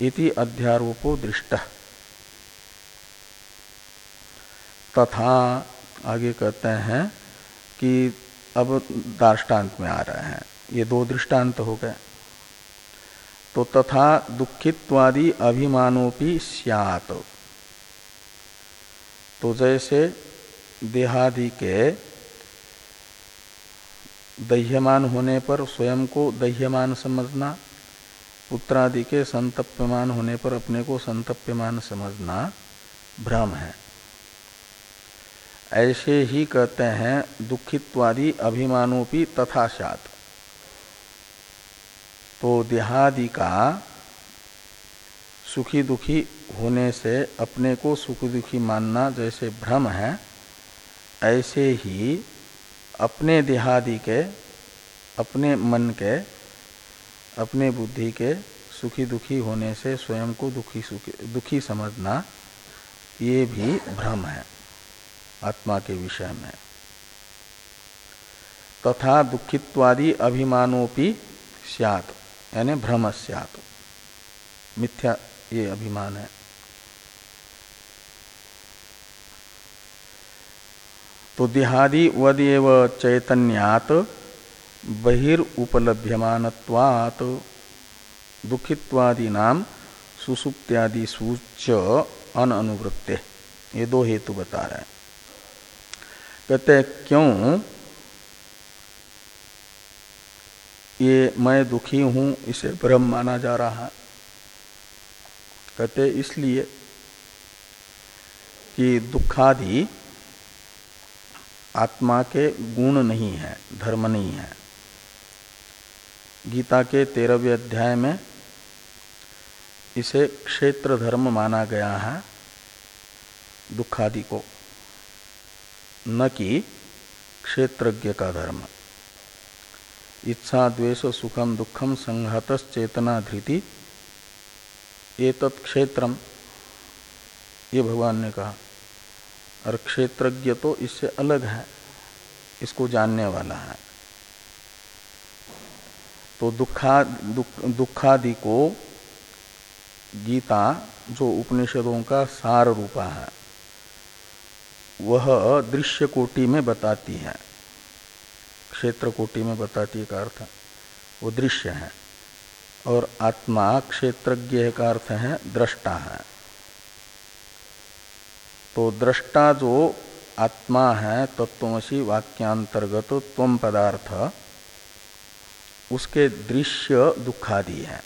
इति अध्यारोपो दृष्ट। तथा आगे कहते हैं कि अब दाष्टान्त में आ रहे हैं, ये दो दृष्टांत हो गए। तो तथा दुखित्वादि अभिमानोपि सियात। तो जैसे देहादि के दह्यमान होने पर स्वयं को दह्यमान समझना, पुत्रादि के संतप्यमान होने पर अपने को संतप्यमान समझना भ्रम है। ऐसे ही कहते हैं, दुखित्वादि अभिमानोपि तथा सात। तो देहादि का सुखी दुखी होने से अपने को सुखी दुखी मानना जैसे भ्रम है, ऐसे ही अपने देहादि के, अपने मन के, अपने बुद्धि के सुखी दुखी होने से स्वयं को दुखी सुखी, दुखी समझना, ये भी भ्रम है आत्मा के विषय में। तथा दुखित्वादि अभिमानोपि सियात, यानी भ्रम सियात, मिथ्या ये अभिमान है। तो देहादि वदेव चैतन्यात बहिर्पलभ्यमानत्वात् दुखित्वादि नाम सुसुप्त्यादि सूच अनुवृत्ते ये दो हेतु बता रहे हैं। कहते क्यों? ये मैं दुखी हूँ, इसे ब्रह्म माना जा रहा है। कहते इसलिए कि दुखादि आत्मा के गुण नहीं है, धर्म नहीं है। गीता के तेरहवें अध्याय में इसे क्षेत्र धर्म माना गया है, दुखादि को, न कि क्षेत्रज्ञ का धर्म। इच्छा, द्वेष, सुखम, दुखम संहत चेतना धृति ये तत्क्षेत्रम ये भगवान ने कहा और क्षेत्रज्ञ तो इससे अलग है इसको जानने वाला है। तो दुखा दुख, दुखादि को गीता जो उपनिषदों का सार रूपा है वह दृश्य कोटि में बताती है। क्षेत्र कोटि में बताती है का अर्थ वो दृश्य है। और आत्मा क्षेत्रज्ञ का अर्थ है दृष्टा है। तो दृष्टा जो आत्मा है तत्वमसी वाक्यांतर्गत तम पदार्थ, उसके दृश्य दुखादि है।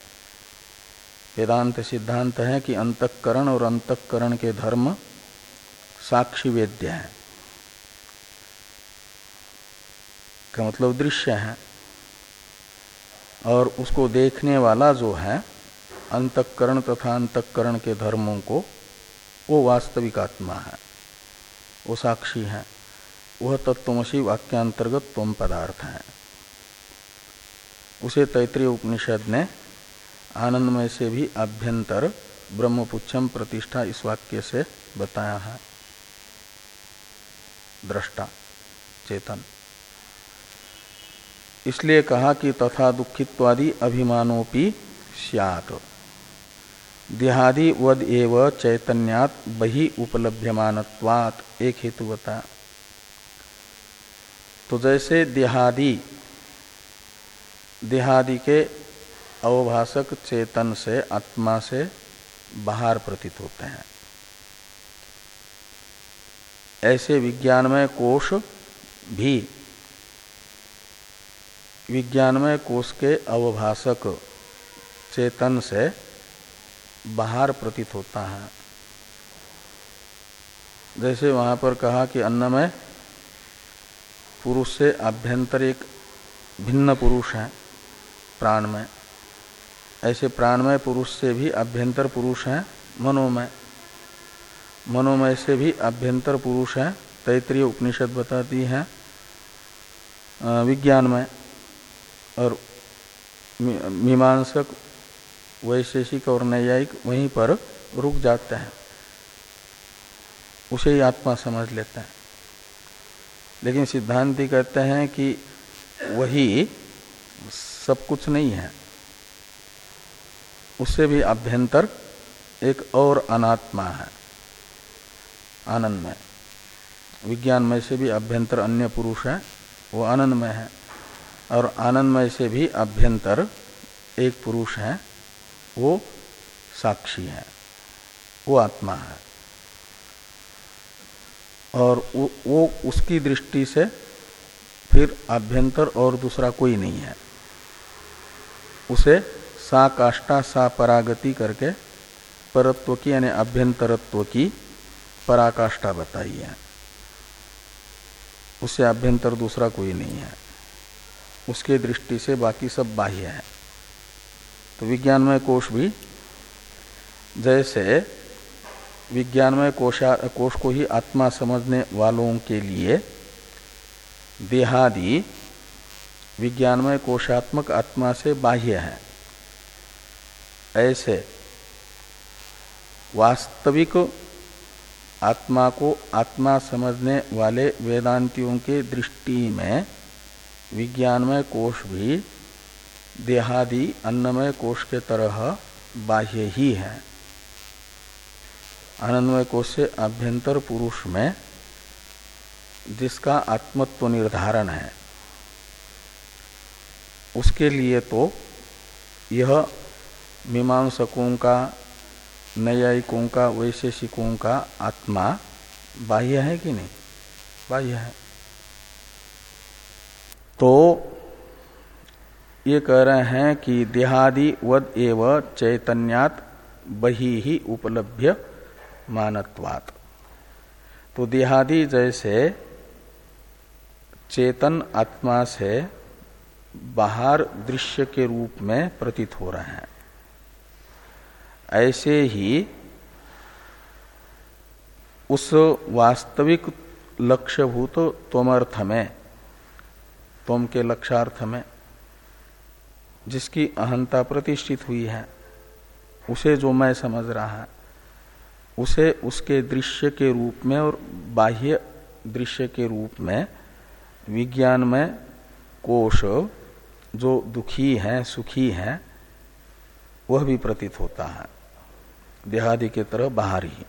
वेदांत सिद्धांत है कि अंतकरण और अंतकरण के धर्म साक्षी वेद्य है। का मतलब दृश्य है। और उसको देखने वाला जो है, अंतकरण तथा अंतकरण के धर्मों को, वो वास्तविक आत्मा है। वो साक्षी है। वह तत्वमसी वाक्यांतर्गत तम पदार्थ है। उसे तैतृय उपनिषद ने आनंदमय से भी अभ्यंतर ब्रह्मपुच्छम प्रतिष्ठा इस वाक्य से बताया है। दृष्टा, चेतन। इसलिए कहा कि तथा दुखित्वादि अभिमानोपि सियात। देहादि वद एव चैतन्यात बही उपलभ्यमानत्वात, एक हेतु बता। तो जैसे देहादि देहादि के अवभाषक चेतन से आत्मा से बाहर प्रतीत होते हैं। ऐसे विज्ञानमय कोष भी विज्ञानमय कोष के अवभाषक चेतन से बाहर प्रतीत होता है। जैसे वहाँ पर कहा कि अन्नमय पुरुष से अभ्यंतर एक भिन्न पुरुष है, प्राणमय। ऐसे प्राणमय पुरुष से भी अभ्यंतर पुरुष है, मनोमय। मनोमय से भी अभ्यंतर पुरुष है तैतरीय उपनिषद बताती है विज्ञानमय। और मीमांसक, वैशेषिक और नैयायिक वहीं पर रुक जाते हैं। उसे ही आत्मा समझ लेते हैं। लेकिन सिद्धांति कहते हैं कि वही सब कुछ नहीं है। उससे भी अभ्यंतर एक और अनात्मा है, आनंदमय। विज्ञानमय से भी अभ्यंतर अन्य पुरुष है, वो आनंदमय है। और आनंदमय से भी अभ्यंतर एक पुरुष है वो साक्षी है वो आत्मा है। और वो, उसकी दृष्टि से फिर अभ्यंतर और दूसरा कोई नहीं है। उसे सा काष्टा सा परागति करके परत्व की यानी अभ्यंतरत्व की पराकाष्ठा बताई है। उससे अभ्यंतर दूसरा कोई नहीं है। उसके दृष्टि से बाकी सब बाह्य है। तो विज्ञानमय कोष भी जैसे विज्ञानमय कोशा कोष को ही आत्मा समझने वालों के लिए देहादि विज्ञानमय कोशात्मक आत्मा से बाह्य है। ऐसे वास्तविक आत्मा को आत्मा समझने वाले वेदांतियों के दृष्टि में विज्ञानमय कोष भी देहादि अन्नमय कोष के तरह बाह्य ही है। आनंदमय कोष से अभ्यंतर पुरुष में जिसका आत्मत्व निर्धारण है, उसके लिए तो यह मीमांसकों का, न्यायिकों का, वैशेषिकों का आत्मा बाह्य है कि नहीं? बाह्य है। तो ये कह रहे हैं कि देहादि वद एव चैतन्यात बही ही उपलभ्य मानत्वात। तो देहादि जैसे चेतन आत्मा से बाहर दृश्य के रूप में प्रतीत हो रहे हैं। ऐसे ही उस वास्तविक लक्ष्यभूत तोमर्थ में तोम के लक्ष्यार्थ में जिसकी अहंता प्रतिष्ठित हुई है, उसे जो मैं समझ रहा है, उसे उसके दृश्य के रूप में और बाह्य दृश्य के रूप में विज्ञान में कोश जो दुखी है, सुखी है, वह भी प्रतीत होता है, देहादि के तरह बाहर ही।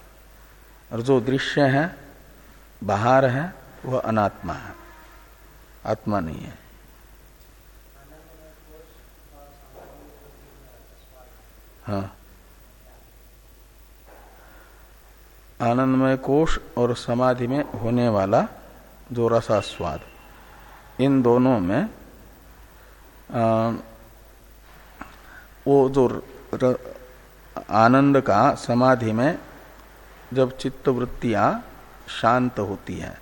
और जो दृश्य है, बाहर है, वह अनात्मा है। आत्मा नहीं है। हाँ। आनंदमय कोष और समाधि में होने वाला जो रसास्वाद। इन दोनों में आ, वो जो आनंद का समाधि में जब चित्त वृत्तियाँ शांत होती है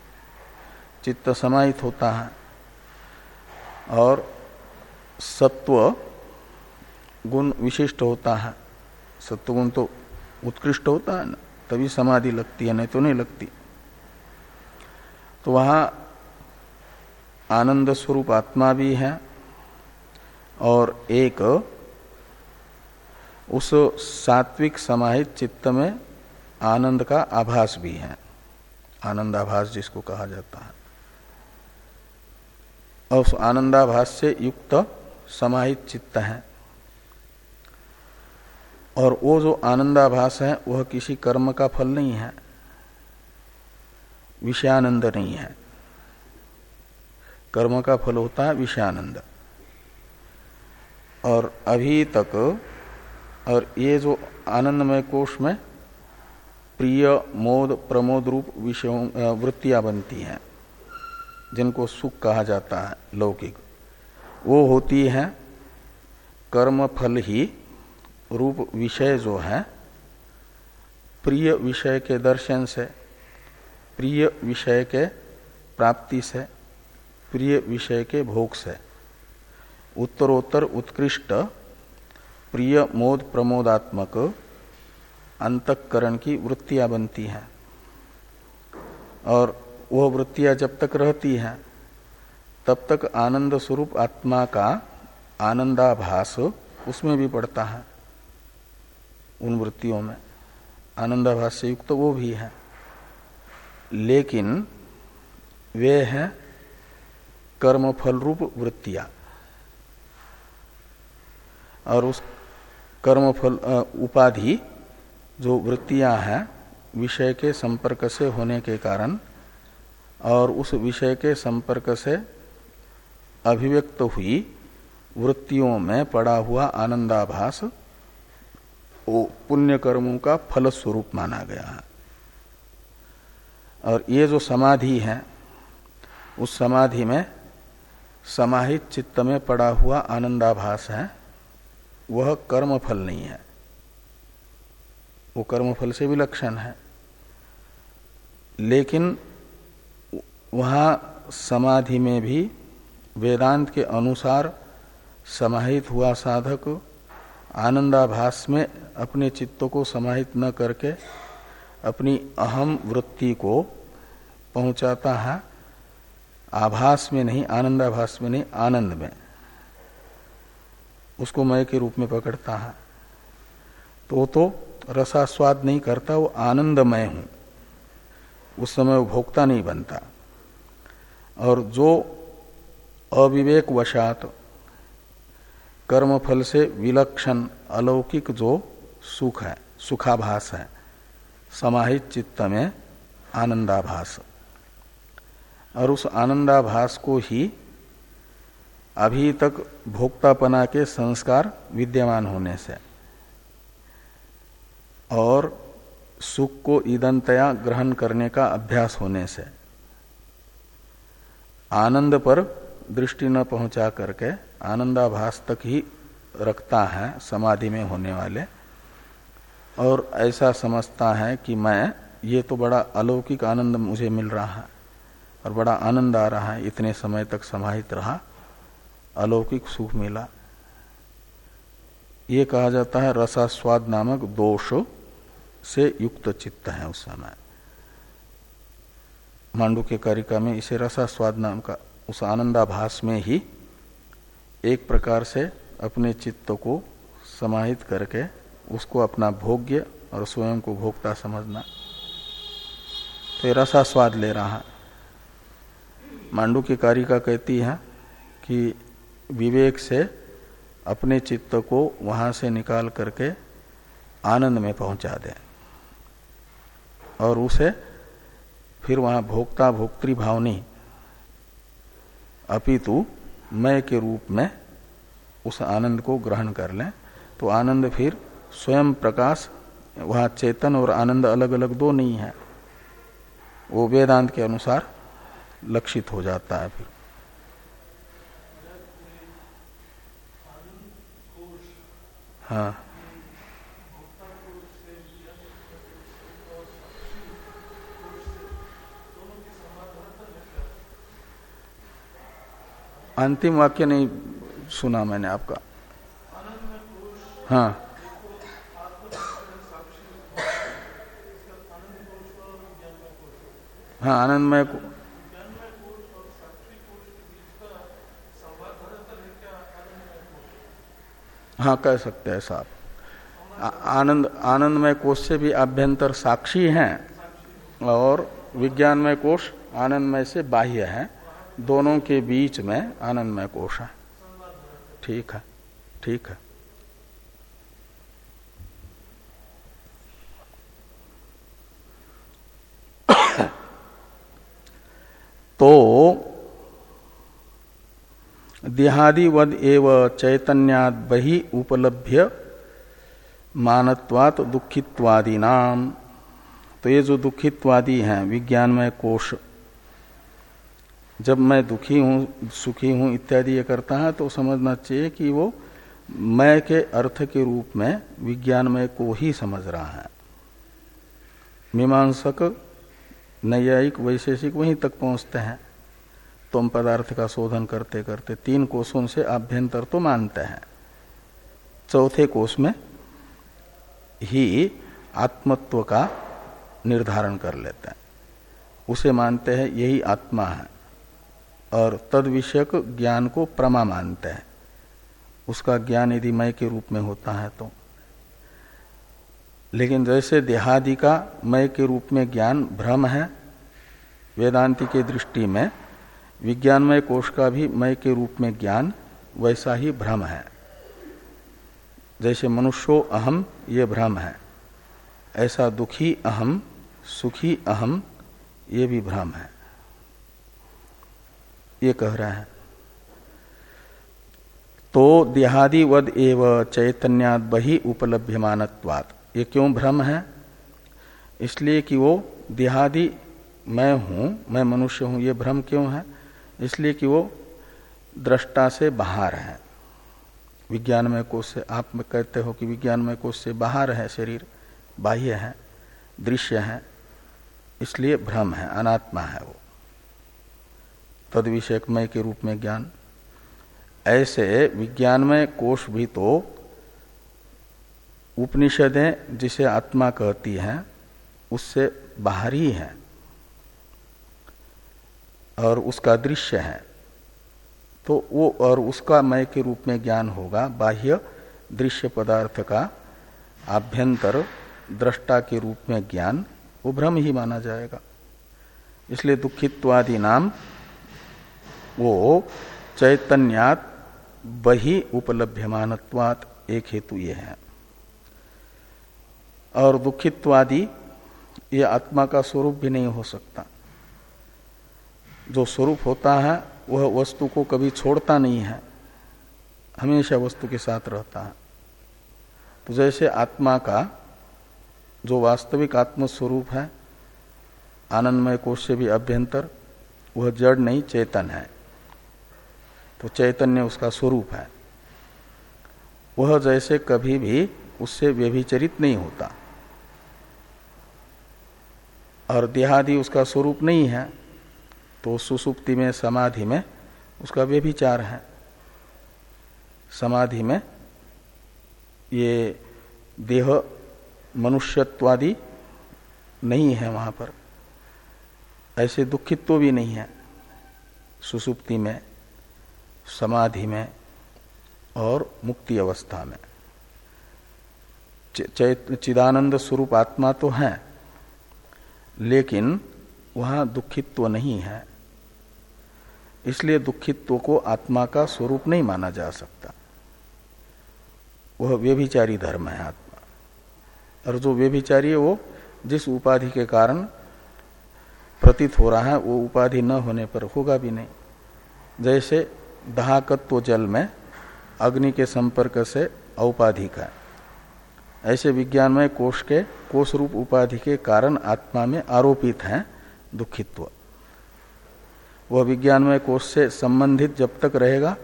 चित्त समाहित होता है और सत्व गुण विशिष्ट होता है। सत्वगुण तो उत्कृष्ट होता है ना, तभी समाधि लगती है, नहीं तो नहीं लगती। तो वहाँ आनंद स्वरूप आत्मा भी है और एक उस सात्विक समाहित चित्त में आनंद का आभास भी है। आनंद आभास जिसको कहा जाता है। और उस आनंदाभास से युक्त समाहित चित्त है। और वो जो आनंदाभास है, वह किसी कर्म का फल नहीं है। विषयानंद नहीं है। कर्म का फल होता है विषयानंद। और अभी तक, और ये जो आनंदमय कोष में प्रिय, मोद, प्रमोद रूप विषयों वृत्तियाँ बनती हैं। जिनको सुख कहा जाता है, लौकिक। वो होती है कर्म फल ही, रूप विषय जो है, प्रिय विषय के दर्शन से, प्रिय विषय के प्राप्ति से, प्रिय विषय के भोग से। उत्तरोत्तर उत्कृष्ट, प्रिय मोद प्रमोदात्मक, अंतकरण की वृत्तियाँ बनती हैं। और वह वृत्तियाँ जब तक रहती हैं, तब तक आनंद स्वरूप आत्मा का आनंदाभास उसमें भी पड़ता है, उन वृत्तियों में। आनंदाभास से युक्त तो वो भी है। लेकिन वे है कर्मफल रूप वृत्तियाँ। और उस कर्मफल उपाधि जो वृत्तियाँ हैं, विषय के संपर्क से होने के कारण और उस विषय के संपर्क से अभिव्यक्त हुई वृत्तियों में पड़ा हुआ आनंदाभास वो पुण्य कर्मों का फल स्वरूप माना गया है। और ये जो समाधि है, उस समाधि में समाहित चित्त में पड़ा हुआ आनंदाभास है, वह कर्म फल नहीं है। वो कर्म फल से विलक्षण है। लेकिन वहाँ समाधि में भी वेदांत के अनुसार समाहित हुआ साधक आनंदाभास में अपने चित्त को समाहित न करके अपनी अहम वृत्ति को पहुंचाता है। आभास में नहीं, आनंदाभास में नहीं, आनंद में। उसको मय के रूप में पकड़ता है। तो तो रसास्वाद नहीं करता, वो आनंदमय हूँ। उस समय वो भोक्ता नहीं बनता। और जो अविवेक वशात कर्मफल से विलक्षण अलौकिक जो सुख है, सुखाभास है, समाहित चित्त में आनंदाभास। और उस आनंदाभास को ही अभी तक भोक्तापना के संस्कार विद्यमान होने से और सुख को ईदनतया ग्रहण करने का अभ्यास होने से आनंद पर दृष्टि न पहुँचा करके आनंदाभास तक ही रखता है, समाधि में होने वाले। और ऐसा समझता है कि मैं, ये तो बड़ा अलौकिक आनंद मुझे मिल रहा है, और बड़ा आनंद आ रहा है, इतने समय तक समाहित रहा, अलौकिक सुख मिला। ये कहा जाता है रसास्वाद नामक दोष से युक्त चित्त है उस समय। मांडू के कारिका में इसे रसास्वाद नाम का उस आनंदाभास में ही एक प्रकार से अपने चित्त को समाहित करके उसको अपना भोग्य और स्वयं को भोक्ता समझना। तो रसा स्वाद ले रहा है। मांडू की कारिका कहती है कि विवेक से अपने चित्त को वहाँ से निकाल करके आनंद में पहुँचा दे और उसे फिर वहाँ भोक्ता भोक्तृ भाव नहीं अपितु मय के रूप में उस आनंद को ग्रहण कर लें। तो आनंद फिर स्वयं प्रकाश, वहाँ चेतन और आनंद अलग अलग दो नहीं है। वो वेदांत के अनुसार लक्षित हो जाता है फिर। हाँ। अंतिम वाक्य नहीं सुना मैंने आपका। हाँ। हाँ आनंदमय को हाँ कह सकते हैं साहब। आनंद, आनंदमय कोष से भी आभ्यंतर साक्षी हैं और विज्ञानमय कोष आनंदमय से बाह्य है। दोनों के बीच में आनंदमय कोश है। ठीक है ठीक है। तो देहादिवद एव चैतन्याद बही उपलभ्य मानत्वात दुखित्वादी नाम तो ये जो दुखित्वादी हैं, विज्ञानमय कोश जब मैं दुखी हूँ, सुखी हूँ इत्यादि ये करता है तो समझना चाहिए कि वो मैं के अर्थ के रूप में विज्ञानमय को ही समझ रहा है। मीमांसक, नैयायिक, वैशेषिक वहीं तक पहुँचते हैं। तुम पदार्थ का शोधन करते करते तीन कोषों से आभ्यंतर तो मानते हैं। चौथे कोष में ही आत्मत्व का निर्धारण कर लेते हैं। उसे मानते हैं यही आत्मा है। और तद विषयक ज्ञान को प्रमा मानते हैं। उसका ज्ञान यदि मय के रूप में होता है तो। लेकिन जैसे देहादि का मय के रूप में ज्ञान भ्रम है, वेदांति के दृष्टि में विज्ञानमय कोष का भी मय के रूप में ज्ञान वैसा ही भ्रम है। जैसे मनुष्यो अहम, ये भ्रम है। ऐसा दुखी अहम, सुखी अहम, ये भी भ्रम है। ये कह रहा है। तो देहादिवद एव चैतन्याद बही उपलभ्यमानत्वात्। ये क्यों भ्रम है? इसलिए कि वो देहादि मैं हूँ, मैं मनुष्य हूँ, ये भ्रम क्यों है? इसलिए कि वो दृष्टा से बाहर है। विज्ञानमय कोष से, आप में कहते हो कि विज्ञानमय कोष से बाहर है शरीर, बाह्य है, दृश्य है, इसलिए भ्रम है, अनात्मा है वो। तद विषयकमय के रूप में ज्ञान। ऐसे विज्ञानमय कोष भी तो उपनिषदें जिसे आत्मा कहती हैं, उससे बाहर ही और उसका दृश्य है। तो वो और उसका मय के रूप में ज्ञान होगा, बाह्य दृश्य पदार्थ का आभ्यंतर दृष्टा के रूप में ज्ञान वो भ्रम ही माना जाएगा। इसलिए दुखित्वादि नाम वो चैतन्यात बही उपलभ्यमानत्वात एक हेतु ये है। और दुखित्वादि ये आत्मा का स्वरूप भी नहीं हो सकता। जो स्वरूप होता है, वह वस्तु को कभी छोड़ता नहीं है। हमेशा वस्तु के साथ रहता है। तो जैसे आत्मा का जो वास्तविक आत्म स्वरूप है, आनंदमय कोष से भी अभ्यंतर, वह जड़ नहीं, चेतन है। तो चैतन्य उसका स्वरूप है। वह जैसे कभी भी उससे व्यभिचरित नहीं होता। और देहादि उसका स्वरूप नहीं है तो सुसुप्ति में, समाधि में उसका व्यभिचार है। समाधि में ये देह मनुष्यत्वादि नहीं है वहाँ पर। ऐसे दुखित्व भी नहीं है सुसुप्ति में। समाधि में और मुक्ति अवस्था में। चिदानंद स्वरूप आत्मा तो है, लेकिन वहाँ दुखित्व नहीं है। इसलिए दुखित्व को आत्मा का स्वरूप नहीं माना जा सकता। वह व्यभिचारी धर्म है आत्मा। और जो व्यभिचारी है वो जिस उपाधि के कारण प्रतीत हो रहा है, वो उपाधि न होने पर होगा भी नहीं। जैसे दहाकत्व जल में अग्नि के संपर्क से औपाधिक है ऐसे विज्ञान में कोष के कोष रूप उपाधि के कारण आत्मा में आरोपित है दुखित्व। वह विज्ञान में कोष से संबंधित जब तक रहेगा,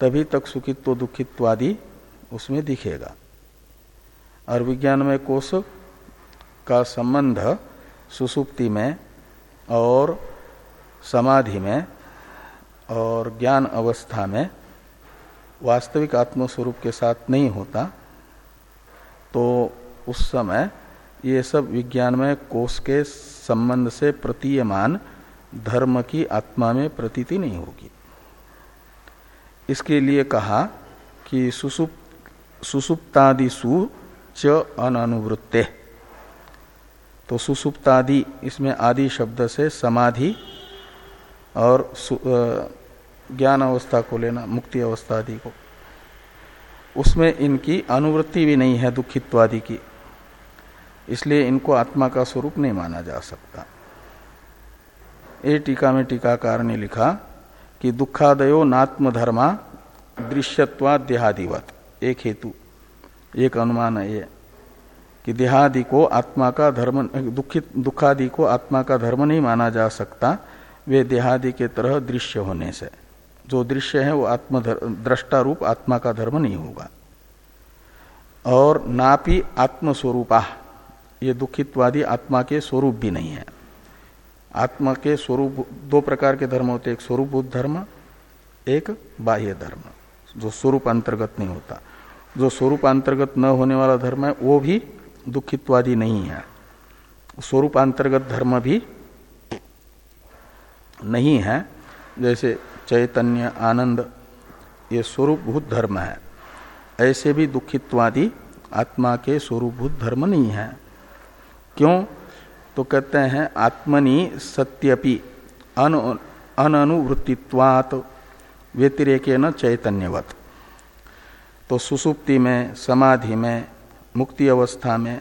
तभी तक सुखित्व, दुखित्व आदि उसमें दिखेगा। और विज्ञान में कोष का संबंध सुसुप्ति में और समाधि में और ज्ञान अवस्था में वास्तविक आत्मस्वरूप के साथ नहीं होता तो उस समय ये सब विज्ञान में कोष के संबंध से प्रतीयमान धर्म की आत्मा में प्रतीति नहीं होगी। इसके लिए कहा कि सुसुप सुसुप्तादिशु च अनुवृत्ते तो सुसुप्तादि इसमें आदि शब्द से समाधि और ज्ञान अवस्था को लेना मुक्ति अवस्था आदि को। उसमें इनकी अनुवृत्ति भी नहीं है दुखित्वादि की। इसलिए इनको आत्मा का स्वरूप नहीं माना जा सकता। ये टीका में टीकाकार ने लिखा कि दुखादयो नात्म धर्मा दृश्यत्वा देहादिवत एक हेतु, एक अनुमान है ये, कि देहादि को आत्मा का धर्म, दुखित, दुखादि को आत्मा का धर्म नहीं माना जा सकता। वे देहादि के तरह दृश्य होने से। जो दृश्य है वो आत्म दृष्टा रूप आत्मा का धर्म नहीं होगा। और नापी आत्मस्वरूपा, ये दुखित्वादी आत्मा के स्वरूप भी नहीं है। आत्मा के स्वरूप, दो प्रकार के धर्म होते एक स्वरूपभूत धर्म, एक बाह्य धर्म, जो स्वरूप अंतर्गत नहीं होता। जो स्वरूप अंतर्गत न होने वाला धर्म है, वो भी दुखित्वादी नहीं है। स्वरूप अंतर्गत धर्म भी नहीं है। जैसे चैतन्य, आनंद, ये स्वरूपभूत धर्म है। ऐसे भी दुखित्वादी आत्मा के स्वरूपभूत धर्म नहीं है। क्यों? तो कहते हैं, आत्मनि सत्यपि अन, अननुवृत्तित्वात व्यतिरेक न चैतन्यवत। तो सुसुप्ति में, समाधि में, मुक्ति अवस्था में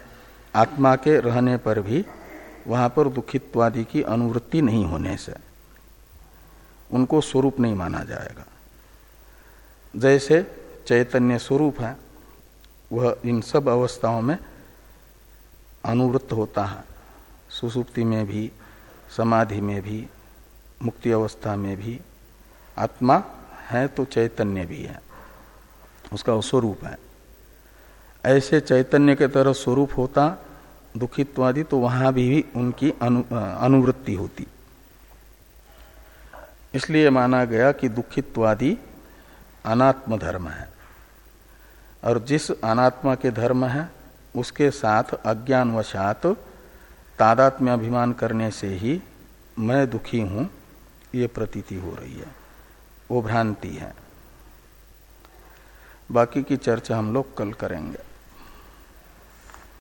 आत्मा के रहने पर भी वहाँ पर दुखित्वादि की अनुवृत्ति नहीं होने से। उनको स्वरूप नहीं माना जाएगा। जैसे चैतन्य स्वरूप है वह इन सब अवस्थाओं में अनुवृत्त होता है। सुसुप्ति में भी समाधि में भी मुक्ति अवस्था में भी। आत्मा है तो चैतन्य भी है। उसका स्वरूप है। ऐसे चैतन्य के तरह स्वरूप होता दुखित्वादि तो वहाँ भी, भी उनकी अनु, अनुवृत्ति होती। इसलिए माना गया कि दुखित्वादि अनात्म धर्म है। और जिस अनात्मा के धर्म है, उसके साथ अज्ञानवशात तादात्म्य अभिमान करने से ही मैं दुखी हूँ, ये प्रतीति हो रही है। वो भ्रांति है। बाकी की चर्चा हम लोग कल करेंगे।